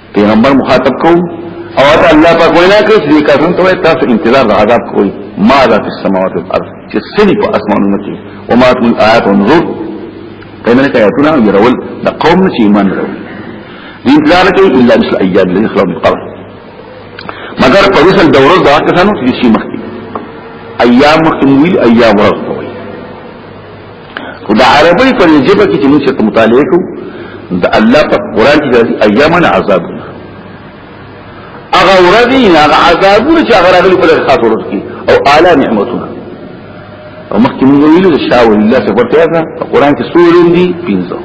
پیغمبر مخاطب کو او دا الله پاک وینا کوي چې کافرون ته تاسو انتظار د عذاب کوئ ما ذا فی السماوات والارض چې سړي په اسمانونو کې او ما تل آیات او نور کله کې آیاتونه يرول د قوم چې ایمان لري دې انتظار کوي الا مثل ایام الذي خلق من قبل مگر په وسل د ورځ دا کسانو چې شي مخکې ایام مخکې ویل ایام ورځ خو د عربی په جبه کې چې موږ څه مطالعه کوو د الله په قران کې راځي ایامن عذاب هغه ورځي هغه عذابونه چې هغه راغلي په لاره خاطر ورته او اعلی نعمتونه او مخکې موږ ویلو د شاو الله څخه ورته ده په قران کې سورې دي پنځه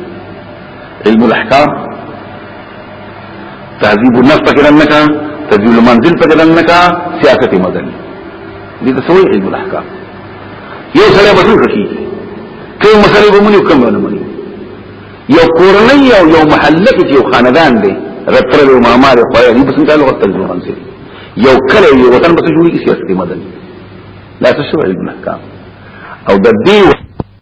علم الاحکام تعذيب النفس پکې نه کا تذيل المنزل پکې نه کا سیاست مدني دي ته سوې علم الاحکام یو سره به ټول شي کوم مسله به مونږ کوم نه مونږ یو کورنۍ او یو محله کې یو خاندان دی رتر له ماما له خو یې بس تعالی وخت ځوان سي یو کله یو وطن بس جوړي کې سیاسي مدن لا څه شو علم احکام او د دې